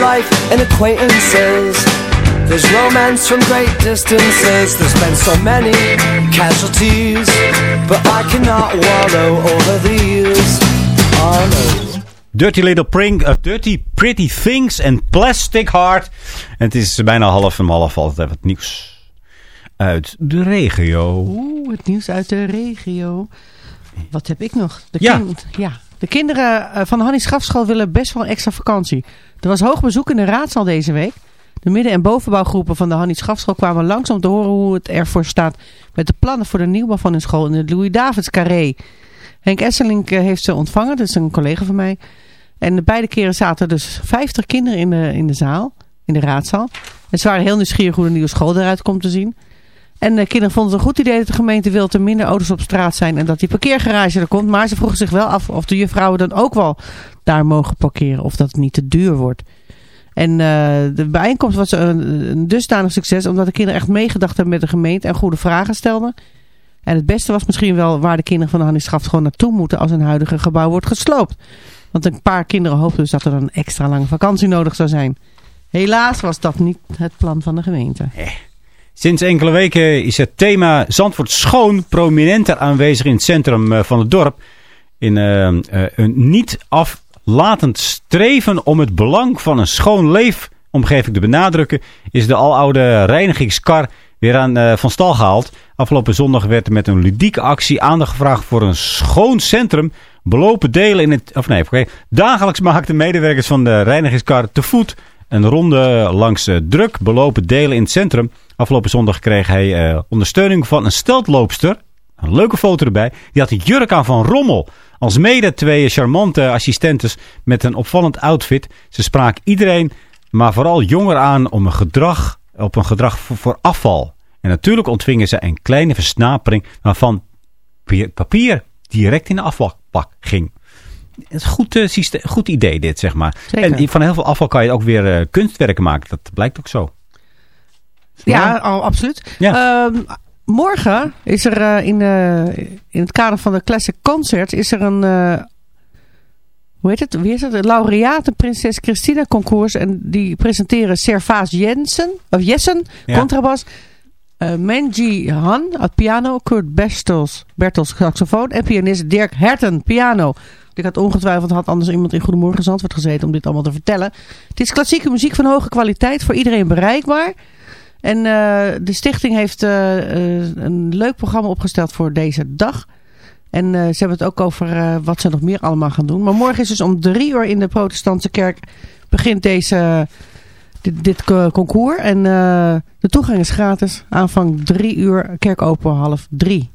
life and acquaintances. There's romance from great distances. There's been so many casualties, but I cannot wallow over these. Oh no. Dirty Little Pring, uh, Dirty Pretty Things en Plastic Heart. En het is bijna half en half altijd even het nieuws uit de regio. Oeh, het nieuws uit de regio. Wat heb ik nog? De Ja. kind- ja. De kinderen eh, van de Hannie Schafschool willen best wel een extra vakantie. Er was hoog bezoek in de raadzaal deze week. De midden- en bovenbouwgroepen van de Hannie Schafschool kwamen langs om te horen hoe het ervoor staat met de plannen voor de nieuwbouw van hun school in het Louis-Davids Carré. Henk Esselink eh, heeft ze ontvangen, dat is een collega van mij. En de beide keren zaten dus 50 kinderen in de, in de zaal, in de raadzaal. En ze waren heel nieuwsgierig hoe de nieuwe school eruit komt te zien. En de kinderen vonden het een goed idee dat de gemeente wil dat er minder auto's op straat zijn en dat die parkeergarage er komt. Maar ze vroegen zich wel af of de juffrouwen dan ook wel daar mogen parkeren of dat het niet te duur wordt. En eh, de bijeenkomst was een, een dusdanig succes omdat de kinderen echt meegedacht hebben met de gemeente en goede vragen stelden. En het beste was misschien wel waar de kinderen van de Hannie Schaft gewoon naartoe moeten als hun huidige gebouw wordt gesloopt. Want een paar kinderen hoopten dus dat er een extra lange vakantie nodig zou zijn. Helaas was dat niet het plan van de gemeente. Sinds enkele weken is het thema Zandvoort schoon prominenter aanwezig in het centrum eh, van het dorp. In eh, eh, een niet aflatend streven om het belang van een schoon leefomgeving te benadrukken, is de aloude reinigingskar weer aan, van stal gehaald. Afgelopen zondag werd er met een ludieke actie aandacht gevraagd voor een schoon centrum. Belopen delen in het. Of nee, oké. Dagelijks maakten medewerkers van de reinigingskar te voet een ronde langs eh, druk belopen delen in het centrum. Afgelopen zondag kreeg hij eh, ondersteuning van een steltloopster. Een leuke foto erbij. Die had een jurk aan van Rommel. Als mede twee charmante assistentes met een opvallend outfit. Ze spraken iedereen, maar vooral jonger aan om een gedrag, op een gedrag voor, voor afval. En natuurlijk ontvingen ze een kleine versnapering waarvan papier- direct in de afvalbak ging. Het is een goed, eh, goed idee dit, zeg maar. Zeker. En van heel veel afval kan je ook weer eh, kunstwerken maken. Dat blijkt ook zo. Ja, oh, absoluut. Ehm, morgen is er eh, in, in het kader van de Classic Concert is er een... eh, hoe heet het? Wie is het? De laureate Prinses Christina concours. En die presenteren Servaas Jensen, of Jessen, Ja. contrabas. Menji Han, piano. Kurt Bertels, Bertels, saxofoon. En pianist Dirk Herten, piano. Ik had ongetwijfeld had anders iemand in Goedemorgen Zandvoort gezeten om dit allemaal te vertellen. Het is klassieke muziek van hoge kwaliteit, voor iedereen bereikbaar. En eh, de stichting heeft eh, eh, een leuk programma opgesteld voor deze dag. En ze hebben het ook over wat ze nog meer allemaal gaan doen. Maar morgen is dus om drie uur in de protestantse kerk begint deze, dit, dit concours. En de toegang is gratis. Aanvang drie uur, kerk open half drie.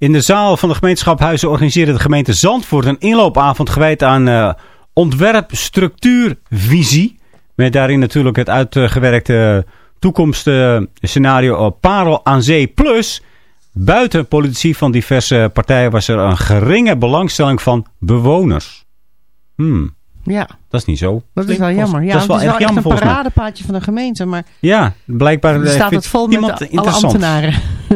In de zaal van de gemeenschap Huizen organiseerde de gemeente Zandvoort een inloopavond gewijd aan eh ontwerpstructuurvisie. Met daarin natuurlijk het uitgewerkte toekomstscenario uh, Parel aan Zee Plus. Buiten politici van diverse partijen was er een geringe belangstelling van bewoners. Hmm, Ja, dat is niet zo. dat is wel jammer. Ja, dat is wel het is echt wel echt een paradepaadje van de gemeente. Maar Ja, blijkbaar eh, staat het vol met alle ambtenaren.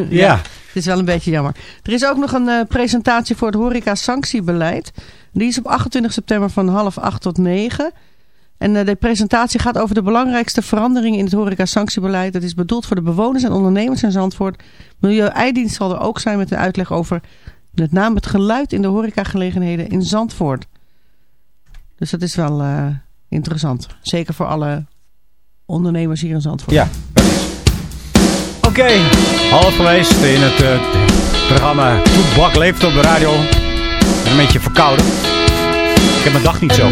Ja. Het is wel een beetje jammer. Er is ook nog een eh, presentatie voor het horeca-sanctiebeleid. Die is op 28 september van half acht tot negen. En eh, de presentatie gaat over de belangrijkste veranderingen in het horeca-sanctiebeleid. Dat is bedoeld voor de bewoners en ondernemers in Zandvoort. Milieu-eidienst zal er ook zijn met een uitleg over met name het geluid in de horecagelegenheden in Zandvoort. Dus dat is wel eh, interessant. Zeker voor alle ondernemers hier in Zandvoort. Ja, Oké, half geweest in het eh, programma Toebak leeft op de radio. En een beetje verkouden. Ik heb mijn dag niet zo.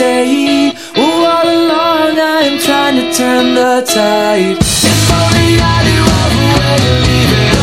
Say. Oh, all along I am trying to turn the tide. If only I knew of a way to leave it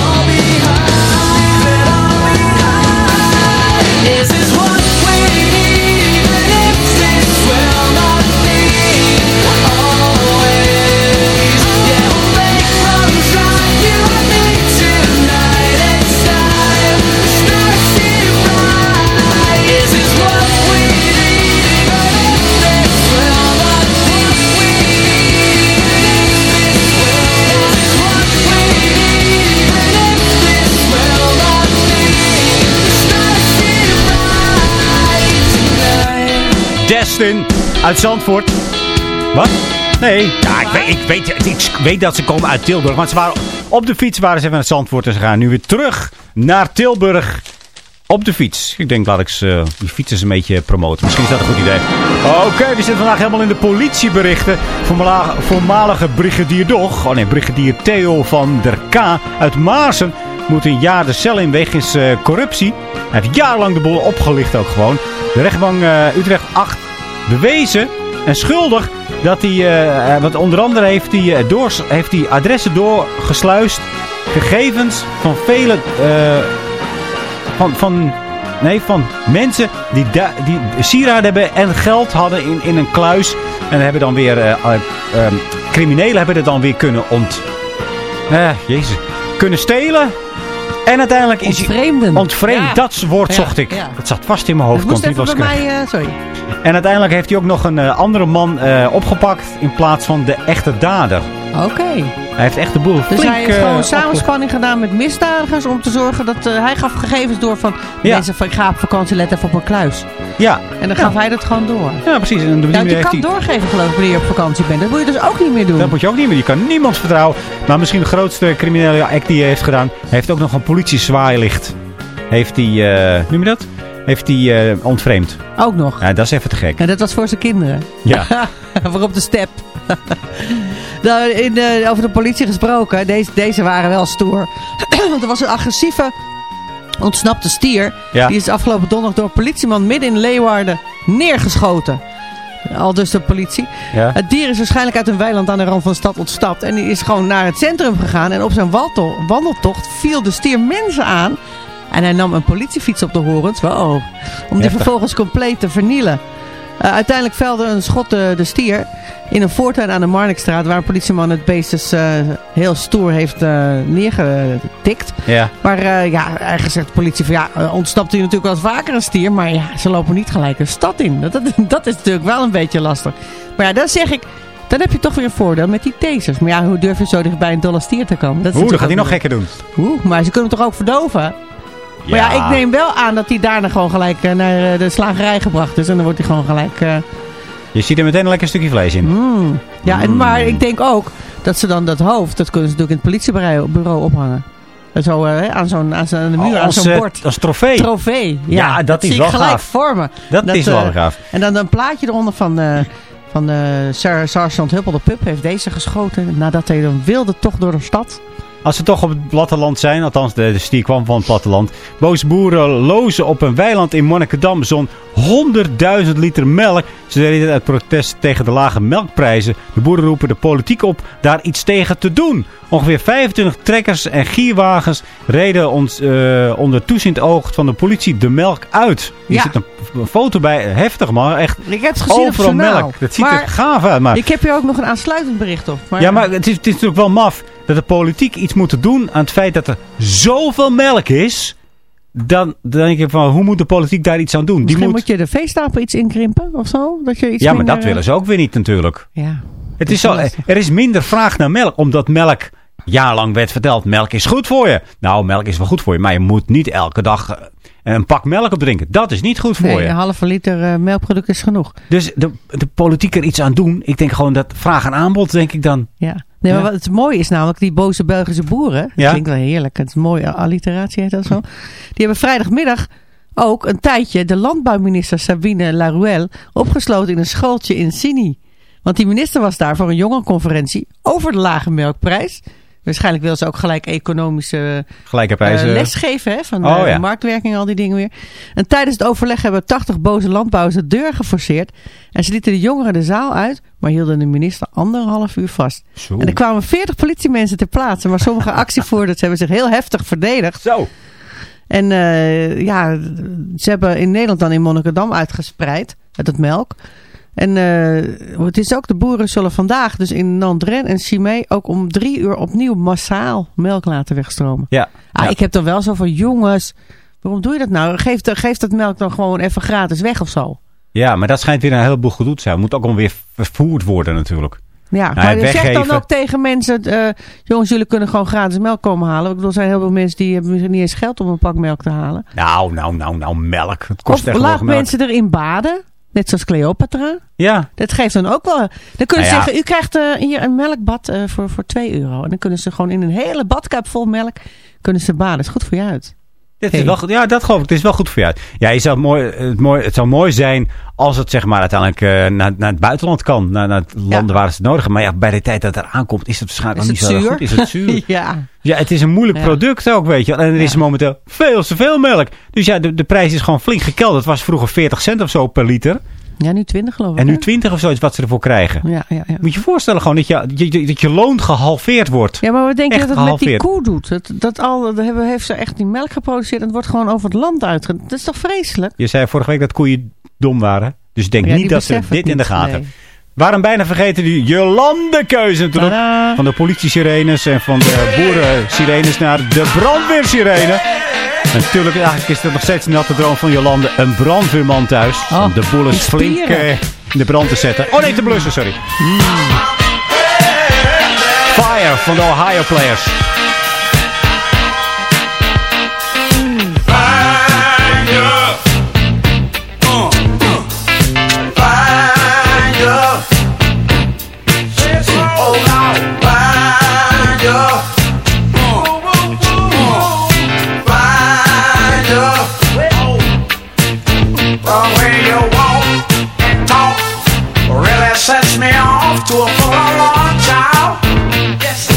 Destin uit Zandvoort. Wat? Nee. Ja, ik weet, ik, weet, ik weet dat ze komen uit Tilburg. Want ze waren op de fiets waren ze even naar Zandvoort en ze gaan nu weer terug naar Tilburg op de fiets. Ik denk laat ik ze, die fiets eens een beetje promoten. Misschien is dat een goed idee. Oké, we zitten vandaag helemaal in de politieberichten. Voormalige, voormalige brigadier Doch, oh nee, brigadier Theo van der K uit Maarsen moet een jaar de cel in wegens eh, corruptie. Hij heeft jarenlang de boel opgelicht ook gewoon. De rechtbank eh, Utrecht 8 bewezen en schuldig dat hij, eh, eh, want onder andere heeft hij, eh, heeft adressen doorgesluist, gegevens van vele, van, van, nee, van mensen die, die sieraden hebben en geld hadden in, in een kluis. En hebben dan weer, criminelen hebben het dan weer kunnen ont, jezus, kunnen stelen. En uiteindelijk is Ontvreemden. ontvreemd. Ja. Dat woord zocht ik. Dat zat vast in mijn hoofd. Het moest het even niet bij mij... eh, sorry. en uiteindelijk heeft hij ook nog een eh, andere man eh, opgepakt in plaats van de echte dader. Oké. Hij heeft echt de boel Dus hij heeft eh, gewoon een opge- samenspanning gedaan met misdadigers om te zorgen dat eh, hij gaf gegevens door van Ja. mensen van ik ga op vakantie let even op mijn kluis. Ja. En dan Ja. gaf hij dat gewoon door. Ja, precies. En want manier je kan doorgeven geloof ik wanneer je op vakantie bent. Dat moet je dus ook niet meer doen. Dat moet je ook niet meer. Je kan niemand vertrouwen. Maar misschien de grootste criminele act die hij heeft gedaan. Hij heeft ook nog een politiezwaailicht. Heeft hij, eh noem je dat? Heeft hij eh, ontvreemd. Ook nog. Ja, dat is even te gek. Ja, dat was voor zijn kinderen. Ja. voor op de step. nou, in, eh, over de politie gesproken. Deze, deze waren wel stoer. Want er was een agressieve ontsnapte stier. Ja. Die is afgelopen donderdag door een politieman midden in Leeuwarden neergeschoten. Al dus de politie. Ja. Het dier is waarschijnlijk uit een weiland aan de rand van de stad ontsnapt. En die is gewoon naar het centrum gegaan. En op zijn wandel- wandeltocht viel de stier mensen aan. En hij nam een politiefiets op de horens. Wow. Om die vervolgens compleet te vernielen. Eh, uiteindelijk velde een schot de, de stier in een voortuin aan de Marnixstraat. Waar een politieman het beest dus eh, heel stoer heeft eh, neergetikt. Ja. Maar ja, eigenlijk zegt de politie van ja, ontsnapt hij natuurlijk wel eens vaker een stier. Maar ja, ze lopen niet gelijk een stad in. Dat, dat, dat is natuurlijk wel een beetje lastig. Maar ja, dan zeg ik, dan heb je toch weer een voordeel met die tasers. Maar ja, hoe durf je zo dichtbij een dolle stier te komen? Dat Oeh, dan gaat hij nog gekker doen. Oeh, maar ze kunnen hem toch ook verdoven? Maar ja, ik neem wel aan dat hij daarna gewoon gelijk eh, naar eh, de slagerij gebracht is. En dan wordt hij gewoon gelijk... eh, Je ziet er meteen een lekker stukje vlees in. mm. Ja, en, maar ik denk ook dat ze dan dat hoofd, dat kunnen ze natuurlijk in het politiebureau bureau ophangen. En Zo aan zo'n aan de muur, Oh, aan zo'n bord. als trofee. Trofee, ja. Ja, dat is zie wel ik gelijk gaaf. voor me. Dat is wel gaaf. En dan een plaatje eronder van, eh van Sar- Sergeant Huppel de Pup heeft deze geschoten. Nadat hij dan wilde toch door de stad. Als ze toch op het platteland zijn, althans de, de stier kwam van het platteland. Boze boeren lozen op een weiland in Monnikendam zo'n 100.000 liter melk. Ze deden dit uit protest tegen de lage melkprijzen. De boeren roepen de politiek op daar iets tegen te doen. Ongeveer 25 trekkers en gierwagens reden ons, eh, onder toezicht oog van de politie de melk uit. Hier Ja. zit een, foto bij, heftig man, echt Ik heb het gezien overal het melk. Dat ziet Maar er gaaf uit, maar... Ik heb hier ook nog een aansluitend bericht op. Maar Ja, maar het is, het is natuurlijk wel maf dat de politiek iets moet doen aan het feit dat er zoveel melk is. Dan, dan denk je van, hoe moet de politiek daar iets aan doen? Die Misschien moet... moet je de veestapel iets inkrimpen of zo? Dat je iets Ja, maar minder, dat willen ze ook weer niet natuurlijk. Ja. Het is zo, er is minder vraag naar melk, omdat melk jaarlang werd verteld, melk is goed voor je. Nou, melk is wel goed voor je, maar je moet niet elke dag eh, een pak melk opdrinken. Dat is niet goed voor Nee, je. een halve liter eh, melkproduct is genoeg. Dus de, de politiek er iets aan doen. Ik denk gewoon dat vraag en aanbod, denk ik dan. Ja. Nee, maar wat het mooie is namelijk, die boze Belgische boeren, dat Ja. klinkt wel heerlijk, het is een mooie alliteratie heet dat zo, die hebben vrijdagmiddag ook een tijdje de landbouwminister Sabine Laruelle opgesloten in een schooltje in Sini. Want die minister was daar voor een jongerenconferentie over de lage melkprijs. Waarschijnlijk wil ze ook gelijk economische Gelijke eh, les geven hè, van Oh, eh, ja. marktwerking en al die dingen weer. En tijdens het overleg hebben 80 boze landbouwers de deur geforceerd. En ze lieten de jongeren de zaal uit, maar hielden de minister anderhalf uur vast. Zo. En er kwamen 40 politiemensen ter plaatse, maar sommige actievoerders hebben zich heel heftig verdedigd. Zo. En eh, ja, ze hebben in Nederland dan in Monnikendam uitgespreid, met het melk. En eh, het is ook, de boeren zullen vandaag dus in Nandren en Chimay ook om drie uur opnieuw massaal melk laten wegstromen. Ja. Ah, Ja. Ik heb dan wel zo van, jongens, waarom doe je dat nou? Geef, geef dat melk dan gewoon even gratis weg of zo. Ja, maar dat schijnt weer een heleboel gedoe te zijn. Het moet ook alweer vervoerd worden natuurlijk. Ja, Nou, maar zeg weggeven. dan ook tegen mensen, eh, jongens, jullie kunnen gewoon gratis melk komen halen. Ik bedoel, er zijn heel veel mensen die hebben misschien niet eens geld om een pak melk te halen. Nou, nou, nou, nou, melk. Het kost Of laat melk. mensen erin baden, net zoals Cleopatra. Ja. Dat geeft dan ook wel. Dan kunnen ze Nou ja. zeggen, u krijgt eh, hier een melkbad eh, voor, voor 2 euro. En dan kunnen ze gewoon in een hele badkuip vol melk kunnen ze baden. Dat is goed voor je uit. Dit Hey. is wel, goed- ja, dat geloof ik. Het is wel goed voor jou. Ja, je zou het, mooi, het, mooi, het zou mooi zijn als het zeg maar uiteindelijk eh, naar, naar het buitenland kan. Naar, naar landen waar ze het nodig hebben. Maar ja, bij de tijd dat het eraan komt is het waarschijnlijk Is nog niet zo goed. Is het zuur? ja. Ja, het is een moeilijk Ja. product ook, weet je. En er is momenteel veel te veel melk. Dus ja, de, de prijs is gewoon flink gekelderd. Het was vroeger 40 cent of zo per liter. Ja, nu 20 geloof ik. En nu hè? 20 of zoiets wat ze ervoor krijgen. Ja, ja, ja. Moet je je voorstellen gewoon dat je, je- dat je loon gehalveerd wordt. Ja, maar we denken Echt dat het met die koe doet. Dat, dat al, dat hebben, heeft ze echt die melk geproduceerd en het wordt gewoon over het land uitge... Dat is toch vreselijk? Je zei vorige week dat koeien dom waren. Dus denk Ja, niet dat ze dit in de gaten. nee. Waarom bijna vergeten die Jolande-keuze natuurlijk. Tadaa. Van de politie-sirenes en van de boeren-sirenes naar de brandweersirene. Natuurlijk, eigenlijk is dat nog steeds een natte droom van Jolande. Een brandweerman thuis. Oh, om de boel eens flink eh, in de brand te zetten. Oh nee, te blussen, sorry. Fire van de Ohio Players. Me off to a full on child. Yes,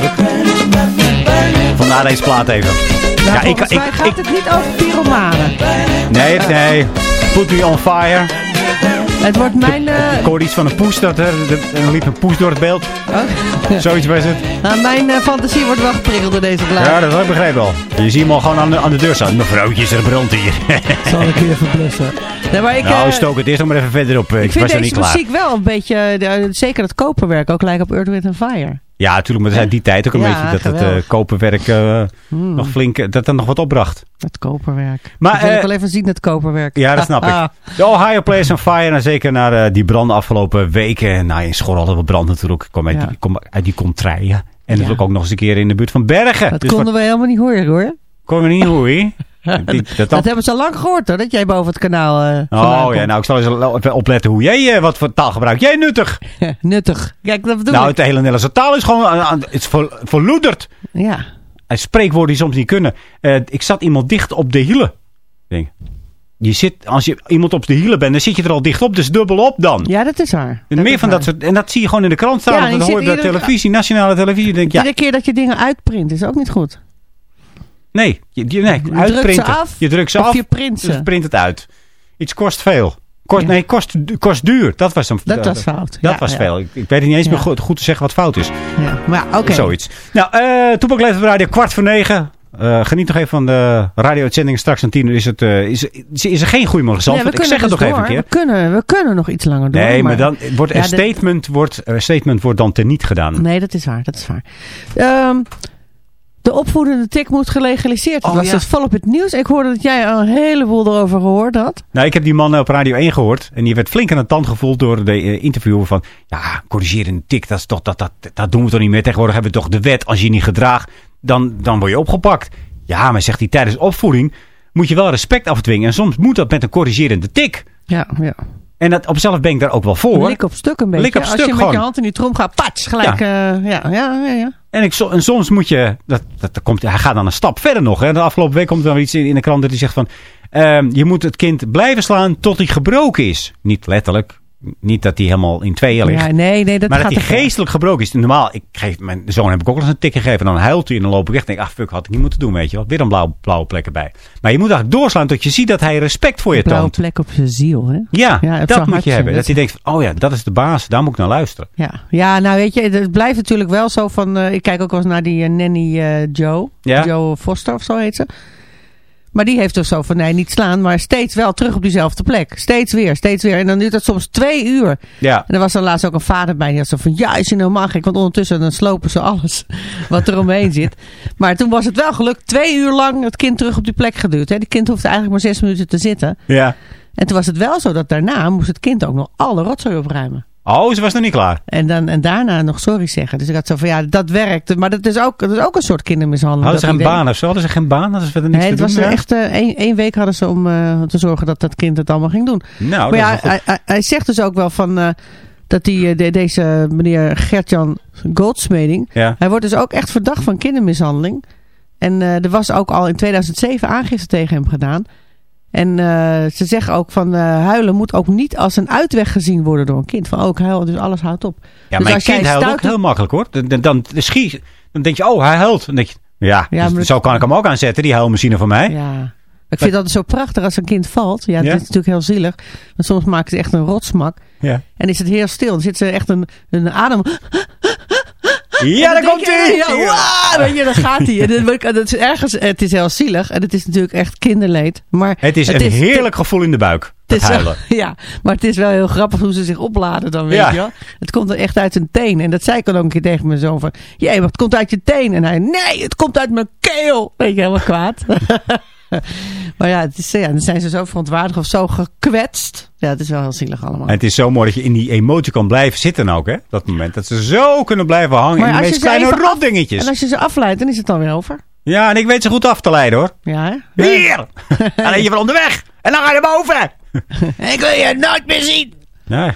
natuurlijk. Vandaar deze plaat even. Nou, volgens mij gaat het niet over pyromanen. Nee, nee. Put me on fire. Het wordt mijn... eh, Ik hoorde iets van een poes. Dat er, er liep een poes door het beeld. Zoiets was het. nou, mijn eh, fantasie wordt wel geprikkeld door deze plaat. Ja, dat heb ik begrepen al. Je ziet hem al gewoon aan de, aan de deur staan. Mevrouwtjes, er brandt hier. Zal ik even blussen. Nee, maar ik, nou, eh, stook het eerst nog maar even verder op. Ik, ik vind was er deze niet klaar. muziek wel een beetje, zeker het koperwerk, ook lijkt op Earth, Wind Fire. Ja, natuurlijk. Maar die tijd ook een Ja, beetje dat het geweldig. eh, koperwerk eh, Hmm. nog flink, eh, dat er nog wat opbracht. Het koperwerk. Maar, dat wil ik wel even zien, het koperwerk. Ja, dat snap Ah. ik. De Ohio Players on Fire. En zeker na eh, die branden afgelopen weken. Nou, in Schor hadden we brand natuurlijk. Ik kom uit, Ja. die, kom uit die contraien. En natuurlijk ook nog eens een keer in de buurt van Bergen. Dat Dus konden we helemaal niet horen hoor. Kon we niet horen. Dat Dat hebben ze al lang gehoord hoor, dat jij boven het kanaal eh Oh komt. ja, nou ik zal eens opletten hoe jij, eh, wat voor taal gebruikt. Jij nuttig. Nuttig. Kijk, dat bedoel nou, ik. het hele Nederlandse taal is gewoon, het is ver- verloederd. Ja. En spreekwoorden die soms niet kunnen. Eh, ik zat iemand dicht op de hielen. Denk, je zit, als je iemand op de hielen bent, dan zit je er al dicht op. Dus dubbel op dan. Ja, dat is waar. En Dat meer is van dat soort, en dat zie je gewoon in de krant staan. Ja, en dat hoor je bij iedere- televisie, nationale televisie. denk ja, Iedere keer dat je dingen uitprint is ook niet goed. Nee, je, je- nee, Je drukt ze af je drukt ze of af. je print ze. Dus print het uit. Iets kost veel. Kost, Nee, kost, kost duur. Dat was, een, Dat was fout. Dat Ja, was ja. veel. Ik, ik weet het niet eens meer goed, goed te zeggen wat fout is. Ja, maar oké. Zoiets. Nou, eh Toepak radio kwart voor negen. Eh, geniet nog even van de radio-uitzending. Straks om tien uur is, het, eh, is, is, is er geen Goeiemorgen Nee, Zandvoort. we ik zeg het kunnen nog dus even een keer. We kunnen, we kunnen nog iets langer door. Nee, maar dan wordt een statement, wordt, een statement wordt dan teniet gedaan. Nee, dat is waar. Dat is waar. Ehm, de opvoedende tik moet gelegaliseerd worden. Oh, dat was ja. dus volop het nieuws. Ik hoorde dat jij al een heleboel erover gehoord had. Nou, ik heb die man op Radio 1 gehoord. En die werd flink aan de tand gevoeld door de eh, interviewer van... Ja, corrigerende tik, dat, is toch, dat, dat, dat doen we toch niet meer. Tegenwoordig hebben we toch de wet. Als je je niet gedraagt, dan, dan word je opgepakt. Ja, maar zegt hij, tijdens opvoeding moet je wel respect afdwingen. En soms moet dat met een corrigerende tik. Ja, ja. En dat, op zichzelf ben ik daar ook wel voor. Lik op stuk een beetje. Lik op Als je met je hand in die trom gaat, pats, gelijk. Ja, ja, ja, ja, ja. En, ik, en soms moet je, dat, dat, dat komt, hij gaat dan een stap verder nog. Hè. De afgelopen week komt er dan iets in, in de krant dat hij zegt van... ehm, je moet het kind blijven slaan tot hij gebroken is. Niet letterlijk. Niet dat hij helemaal in tweeën ligt. Ja, nee, nee, dat maar gaat dat hij geestelijk gebroken is. Normaal, ik geef mijn zoon heb ik ook wel eens een tik gegeven. En dan huilt hij en dan loop ik weg. En denk ik, ach fuck, had ik niet moeten doen, weet je wel. Weer een blauwe, blauwe plek erbij. Maar je moet eigenlijk doorslaan tot je ziet dat hij respect voor je Een blauwe toont. plek op zijn ziel, hè? Ja, Ja, dat moet je zijn, hebben. dat- hij denkt, van, oh ja, dat is de baas. Daar moet ik naar luisteren. Ja, ja nou weet je, het blijft natuurlijk wel zo van... eh, ik kijk ook wel eens naar die eh, nanny eh, Joe. Ja. Joe Foster of zo heet ze. Maar die heeft dus zo van, nee, niet slaan, maar steeds wel terug op diezelfde plek. Steeds weer, steeds weer. En dan duurt het soms twee uur. Ja. En er was dan laatst ook een vader bij, die had zo van, ja, is je normaal gek? Want ondertussen dan slopen ze alles wat er omheen zit. Maar toen was het wel gelukt, twee uur lang het kind terug op die plek geduwd. Hè. Die kind hoefde eigenlijk maar zes minuten te zitten. Ja. En toen was het wel zo dat daarna moest het kind ook nog alle rotzooi opruimen. Oh, ze was nog niet klaar. En, dan, en daarna nog sorry zeggen. Dus ik had zo van, ja, dat werkt. Maar dat is ook, dat is ook een soort kindermishandeling. Hadden ze geen idee. baan of zo? Hadden ze geen baan? Hadden ze verder niks Nee, het te was doen? echt eh, één, één week hadden ze om eh, te zorgen dat dat kind het allemaal ging doen. Nou, maar ja, hij, hij, hij zegt dus ook wel van eh, dat die, de- deze meneer Gertjan Goldsmeding, Ja. hij wordt dus ook echt verdacht van kindermishandeling. En er was ook al in 2007 aangifte tegen hem gedaan. En eh, ze zeggen ook van eh, huilen moet ook niet als een uitweg gezien worden door een kind. Van ook huilen, dus alles houdt op. Ja, dus mijn als jij kind huilt ook heel makkelijk hoor. Dan, dan, dan, dan schiet- dan denk je, oh, hij huilt. Dan denk je, ja, Ja, dus zo kan ik hem ook aanzetten, die huilmachine van mij. Ja. Ik vind dat zo prachtig als een kind valt. Ja, het Ja? is natuurlijk heel zielig. Maar soms maakt het echt een rotsmak. Ja. En is het heel stil. Dan zit ze echt een, een adem... Ja, daar komt hij! Ja, weet je, dan gaat hij. En dat, is ergens, het is heel zielig. En het is natuurlijk echt kinderleed. Maar Het is een heerlijk gevoel in de buik, het is ja, maar het is wel heel grappig hoe ze zich opladen dan, weet Ja. je wel. Het komt er echt uit zijn teen. En dat zei ik dan ook een keer tegen mijn zoon van... Jee, het komt uit je teen. En hij, nee, het komt uit mijn keel. Weet je, helemaal kwaad. maar ja, het is, ja, dan zijn ze zo verontwaardigd of zo gekwetst. Ja, het is wel heel zielig allemaal. En het is zo mooi dat je in die emotie kan blijven zitten ook, hè? Dat moment. Dat ze zo kunnen blijven hangen in de als meest kleine af- rotdingetjes. En als je ze afleidt, dan is het dan weer over. Ja, en ik weet ze goed af te leiden, hoor. Ja, hè? Hier! Ben je van onderweg. En dan ga je naar boven. Ik wil je nooit meer zien. Nee.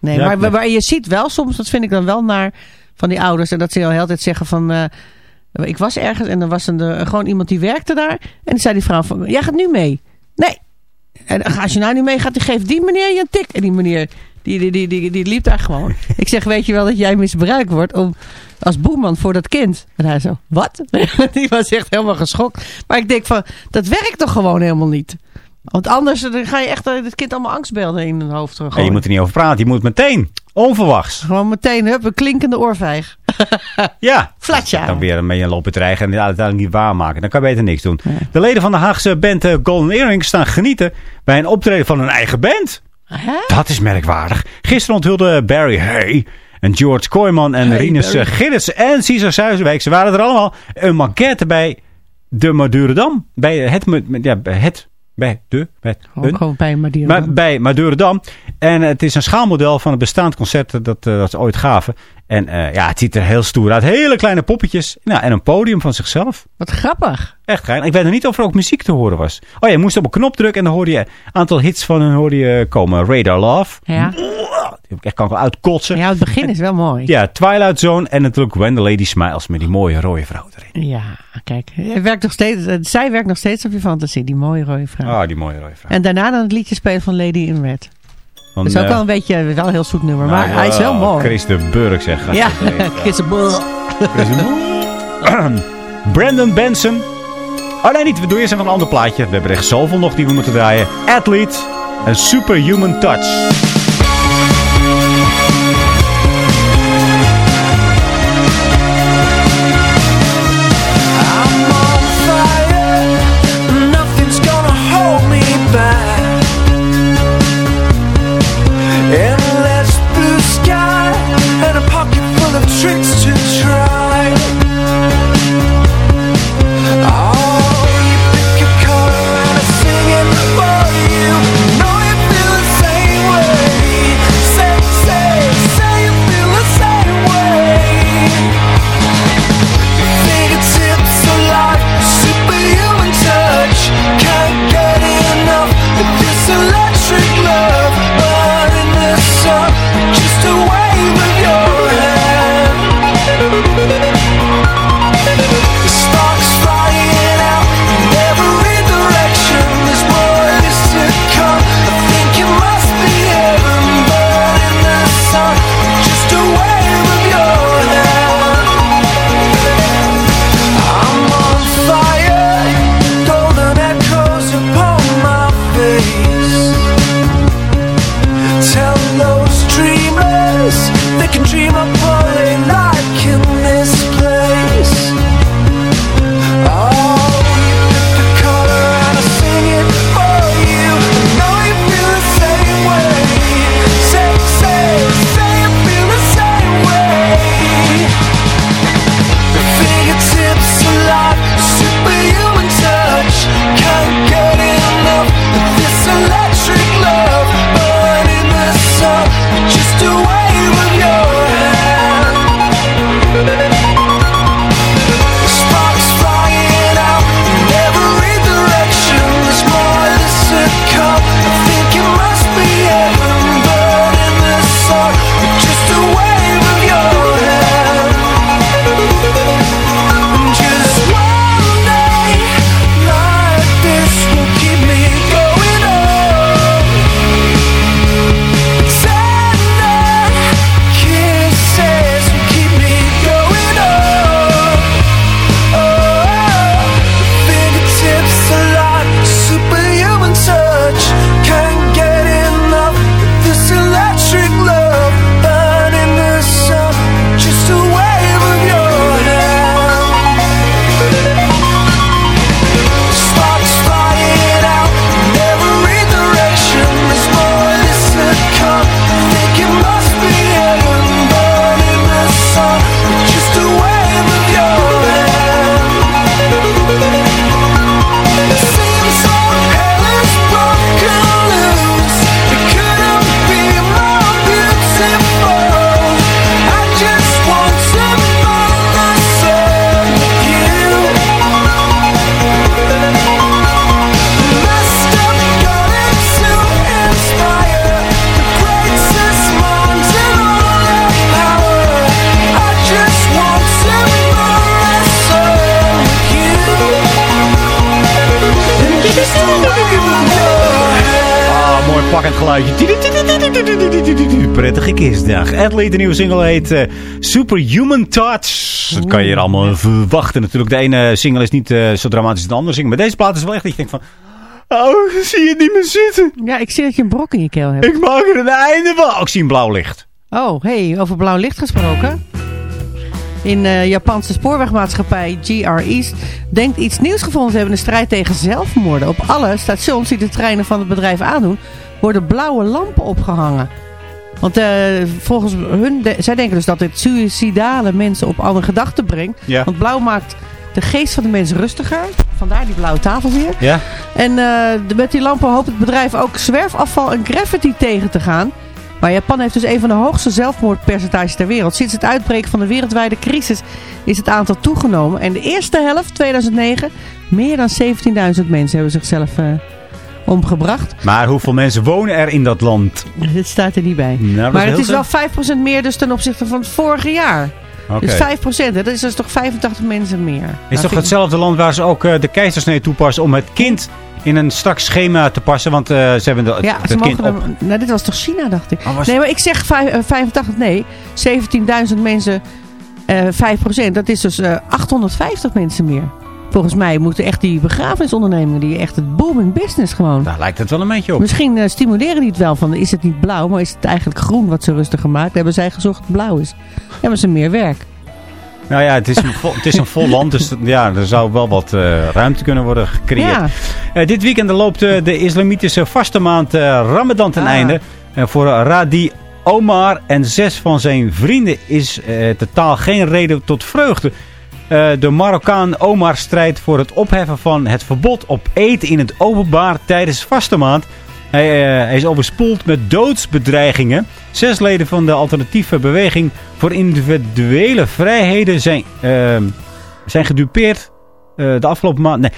Nee, Ja, maar, maar je ziet wel soms, dat vind ik dan wel naar van die ouders. En dat ze al de hele tijd zeggen van... eh, ik was ergens en er was een, eh, gewoon iemand die werkte daar. En dan zei die vrouw van, jij gaat nu mee. Nee. En als je nou niet mee gaat, dan geeft die meneer je een tik. En die meneer, die, die, die, die, die liep daar gewoon. ik zeg, weet je wel dat jij misbruikt wordt om, als boeman voor dat kind? En hij zo, wat? die was echt helemaal geschokt. Maar ik denk van, dat werkt toch gewoon helemaal niet? Want anders dan ga je echt eh, het kind allemaal angstbeelden in het hoofd terug. En je moet er niet over praten. Je moet meteen, onverwachts. Gewoon meteen, hup, een klinkende oorvijg. Ja. Flatja. Dan weer mee lopen dreigen en uiteindelijk niet waarmaken. Dan kan je beter niks doen. De leden van de Haagse band eh, Golden Earring staan genieten bij een optreden van hun eigen band. Dat is merkwaardig. Gisteren onthulden Barry Hay en George Kooijman en Hey, Rinus eh, Gerrits en Cesar Zuizenwijk. Ze waren er allemaal. Een maquette bij de Madurodam. Bij het, ja, bij het, bij de, bij bij. Maar bij Madurodam. En het is een schaalmodel van het bestaand concert dat, eh, dat ze ooit gaven. En eh, ja, het ziet er heel stoer uit. Hele kleine poppetjes. Nou, en een podium van zichzelf. Wat grappig. Echt geil. Ik weet nog niet of er ook muziek te horen was. Oh ja, je moest op een knop drukken en dan hoorde je een aantal hits van hun hoorde je komen. Radar Love. Ja. Die heb ik echt kan wel uitkotsen. ja, het begin is wel mooi. Ja, Twilight Zone en natuurlijk When the Lady Smiles met die mooie rode vrouw erin. Ja, kijk. Hij werkt nog steeds, eh, zij werkt nog steeds op je fantasie, die mooie rode vrouw. Ah, die mooie rode vrouw. En daarna dan het liedje spelen van Lady in Red. Dat is ook eh, wel een beetje, wel een heel zoet nummer, nou, maar hij is wel wow, mooi. Chris de Burg zeg. ja. Chris de Burg. Brandon Benson. Oh nee, niet. We doen eerst even een ander plaatje. We hebben er echt zoveel nog die we moeten draaien. Athlete. Een superhuman touch. Geluidje. Prettige kistdag. Adelaide, de nieuwe single heet eh, Superhuman Touch. Dat kan je er allemaal verwachten natuurlijk. De ene single is niet eh, zo dramatisch als de andere single. Maar deze plaat is wel echt dat je denkt van... Oh, zie je niet meer zitten. Ja, ik zie dat je een brok in je keel hebt. Ik maak er een einde van. Oh, ik zie een blauw licht. Oh, hey, over blauw licht gesproken. In de Japanse spoorwegmaatschappij GR East denkt iets nieuws gevonden te hebben in de strijd tegen zelfmoorden. Op alle stations die de treinen van het bedrijf aandoen, worden blauwe lampen opgehangen. Want eh, volgens hun, de- zij denken dus dat dit suïcidale mensen op andere gedachten brengt. Ja. Want blauw maakt de geest van de mens rustiger. Vandaar die blauwe tafels hier. Ja? En eh, de- met die lampen hoopt het bedrijf ook zwerfafval en graffiti tegen te gaan. Maar Japan heeft dus een van de hoogste zelfmoordpercentages ter wereld. Sinds het uitbreken van de wereldwijde crisis is het aantal toegenomen. En de eerste helft, 2009, meer dan 17.000 mensen hebben zichzelf eh, omgebracht. Maar hoeveel mensen wonen er in dat land? Dit staat er niet bij. Nou, dat maar het is wel veel. 5% meer dus ten opzichte van het vorige jaar. Dus 5%, hè, dat is dus toch 85 mensen meer. Is Nou, toch hetzelfde land waar ze ook eh, de keizersnee toepassen om het kind in een strak schema te passen? Want eh, ze hebben de, Ja, het ze kind mogen op... hem- nou, dit was toch China, dacht ik. Oh, Nee, maar ik zeg vijf- eh, 85, nee. 17.000 mensen, eh 5%. Dat is dus eh 850 mensen meer. Volgens mij moeten echt die begrafenisondernemingen, die echt het booming business gewoon. Daar lijkt het wel een beetje op. Misschien eh, stimuleren die het wel van, is het niet blauw, maar is het eigenlijk groen wat ze rustig gemaakt hebben. Zij gezocht dat het blauw is. Hebben ze meer werk. Nou ja, het is een vol, het is een vol land, dus ja, er zou wel wat eh, ruimte kunnen worden gecreëerd. Ja. Eh, dit weekend loopt de islamitische vaste maand Ramadan ten Ah. einde. En voor Radi Omar en zes van zijn vrienden is totaal geen reden tot vreugde. Eh, de Marokkaan Omar strijdt voor het opheffen van het verbod op eten in het openbaar tijdens vaste maand. Hij, eh, hij is overspoeld met doodsbedreigingen. Zes leden van de alternatieve beweging voor individuele vrijheden zijn, eh, zijn gedupeerd eh, de afgelopen maand. Nee,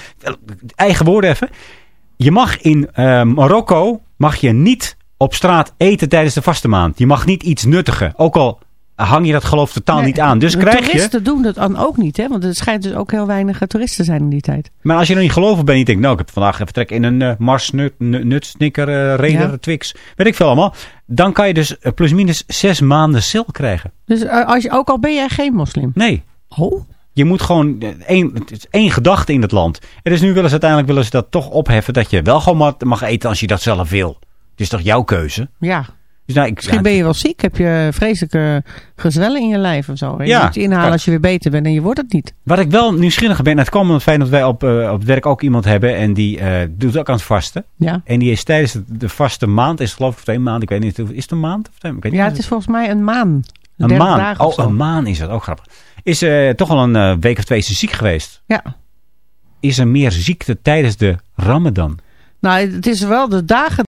eigen woorden even. Je mag in Marokko mag je niet op straat eten tijdens de vaste maand. Je mag niet iets nuttigen. Ook al hang je dat geloof totaal Nee, niet aan. Dus krijg je... toeristen doen dat dan ook niet, hè? Want er schijnt dus ook heel weinig eh, toeristen te zijn in die tijd. Maar als je er niet geloven bent, je denkt, nou, ik heb vandaag even trek in een eh Mars, nut, nut, Snicker, eh, Ja. Twix, weet ik veel allemaal. Dan kan je dus plusminus zes maanden cel krijgen. Dus als je, ook al ben jij geen moslim. Nee. Oh? Je moet gewoon één, één gedachte in het land. En dus nu willen ze uiteindelijk willen ze dat toch opheffen dat je wel gewoon mag eten als je dat zelf wil. Het is toch jouw keuze? Ja. Dus nou, ik, Misschien ja, ben je wel ziek, heb je vreselijke gezwellen in je lijf of zo. En Ja. je moet je inhalen als je weer beter bent en je wordt het niet. Wat ik wel nieuwsgierig ben, het kwam feit dat wij op, eh, op het werk ook iemand hebben en die eh, doet ook aan het vasten. Ja. En die is tijdens de, vaste maand, is het geloof ik twee maanden, ik weet niet, is het een maand? Of twee, ik weet niet Ja, of het is volgens mij een maan. Een 30 maan. of Oh, een maan is dat. Ook grappig. Is eh, toch al een week of twee is ze ziek geweest. Ja. Is er meer ziekte tijdens de Ramadan? Nou, het is wel de dagen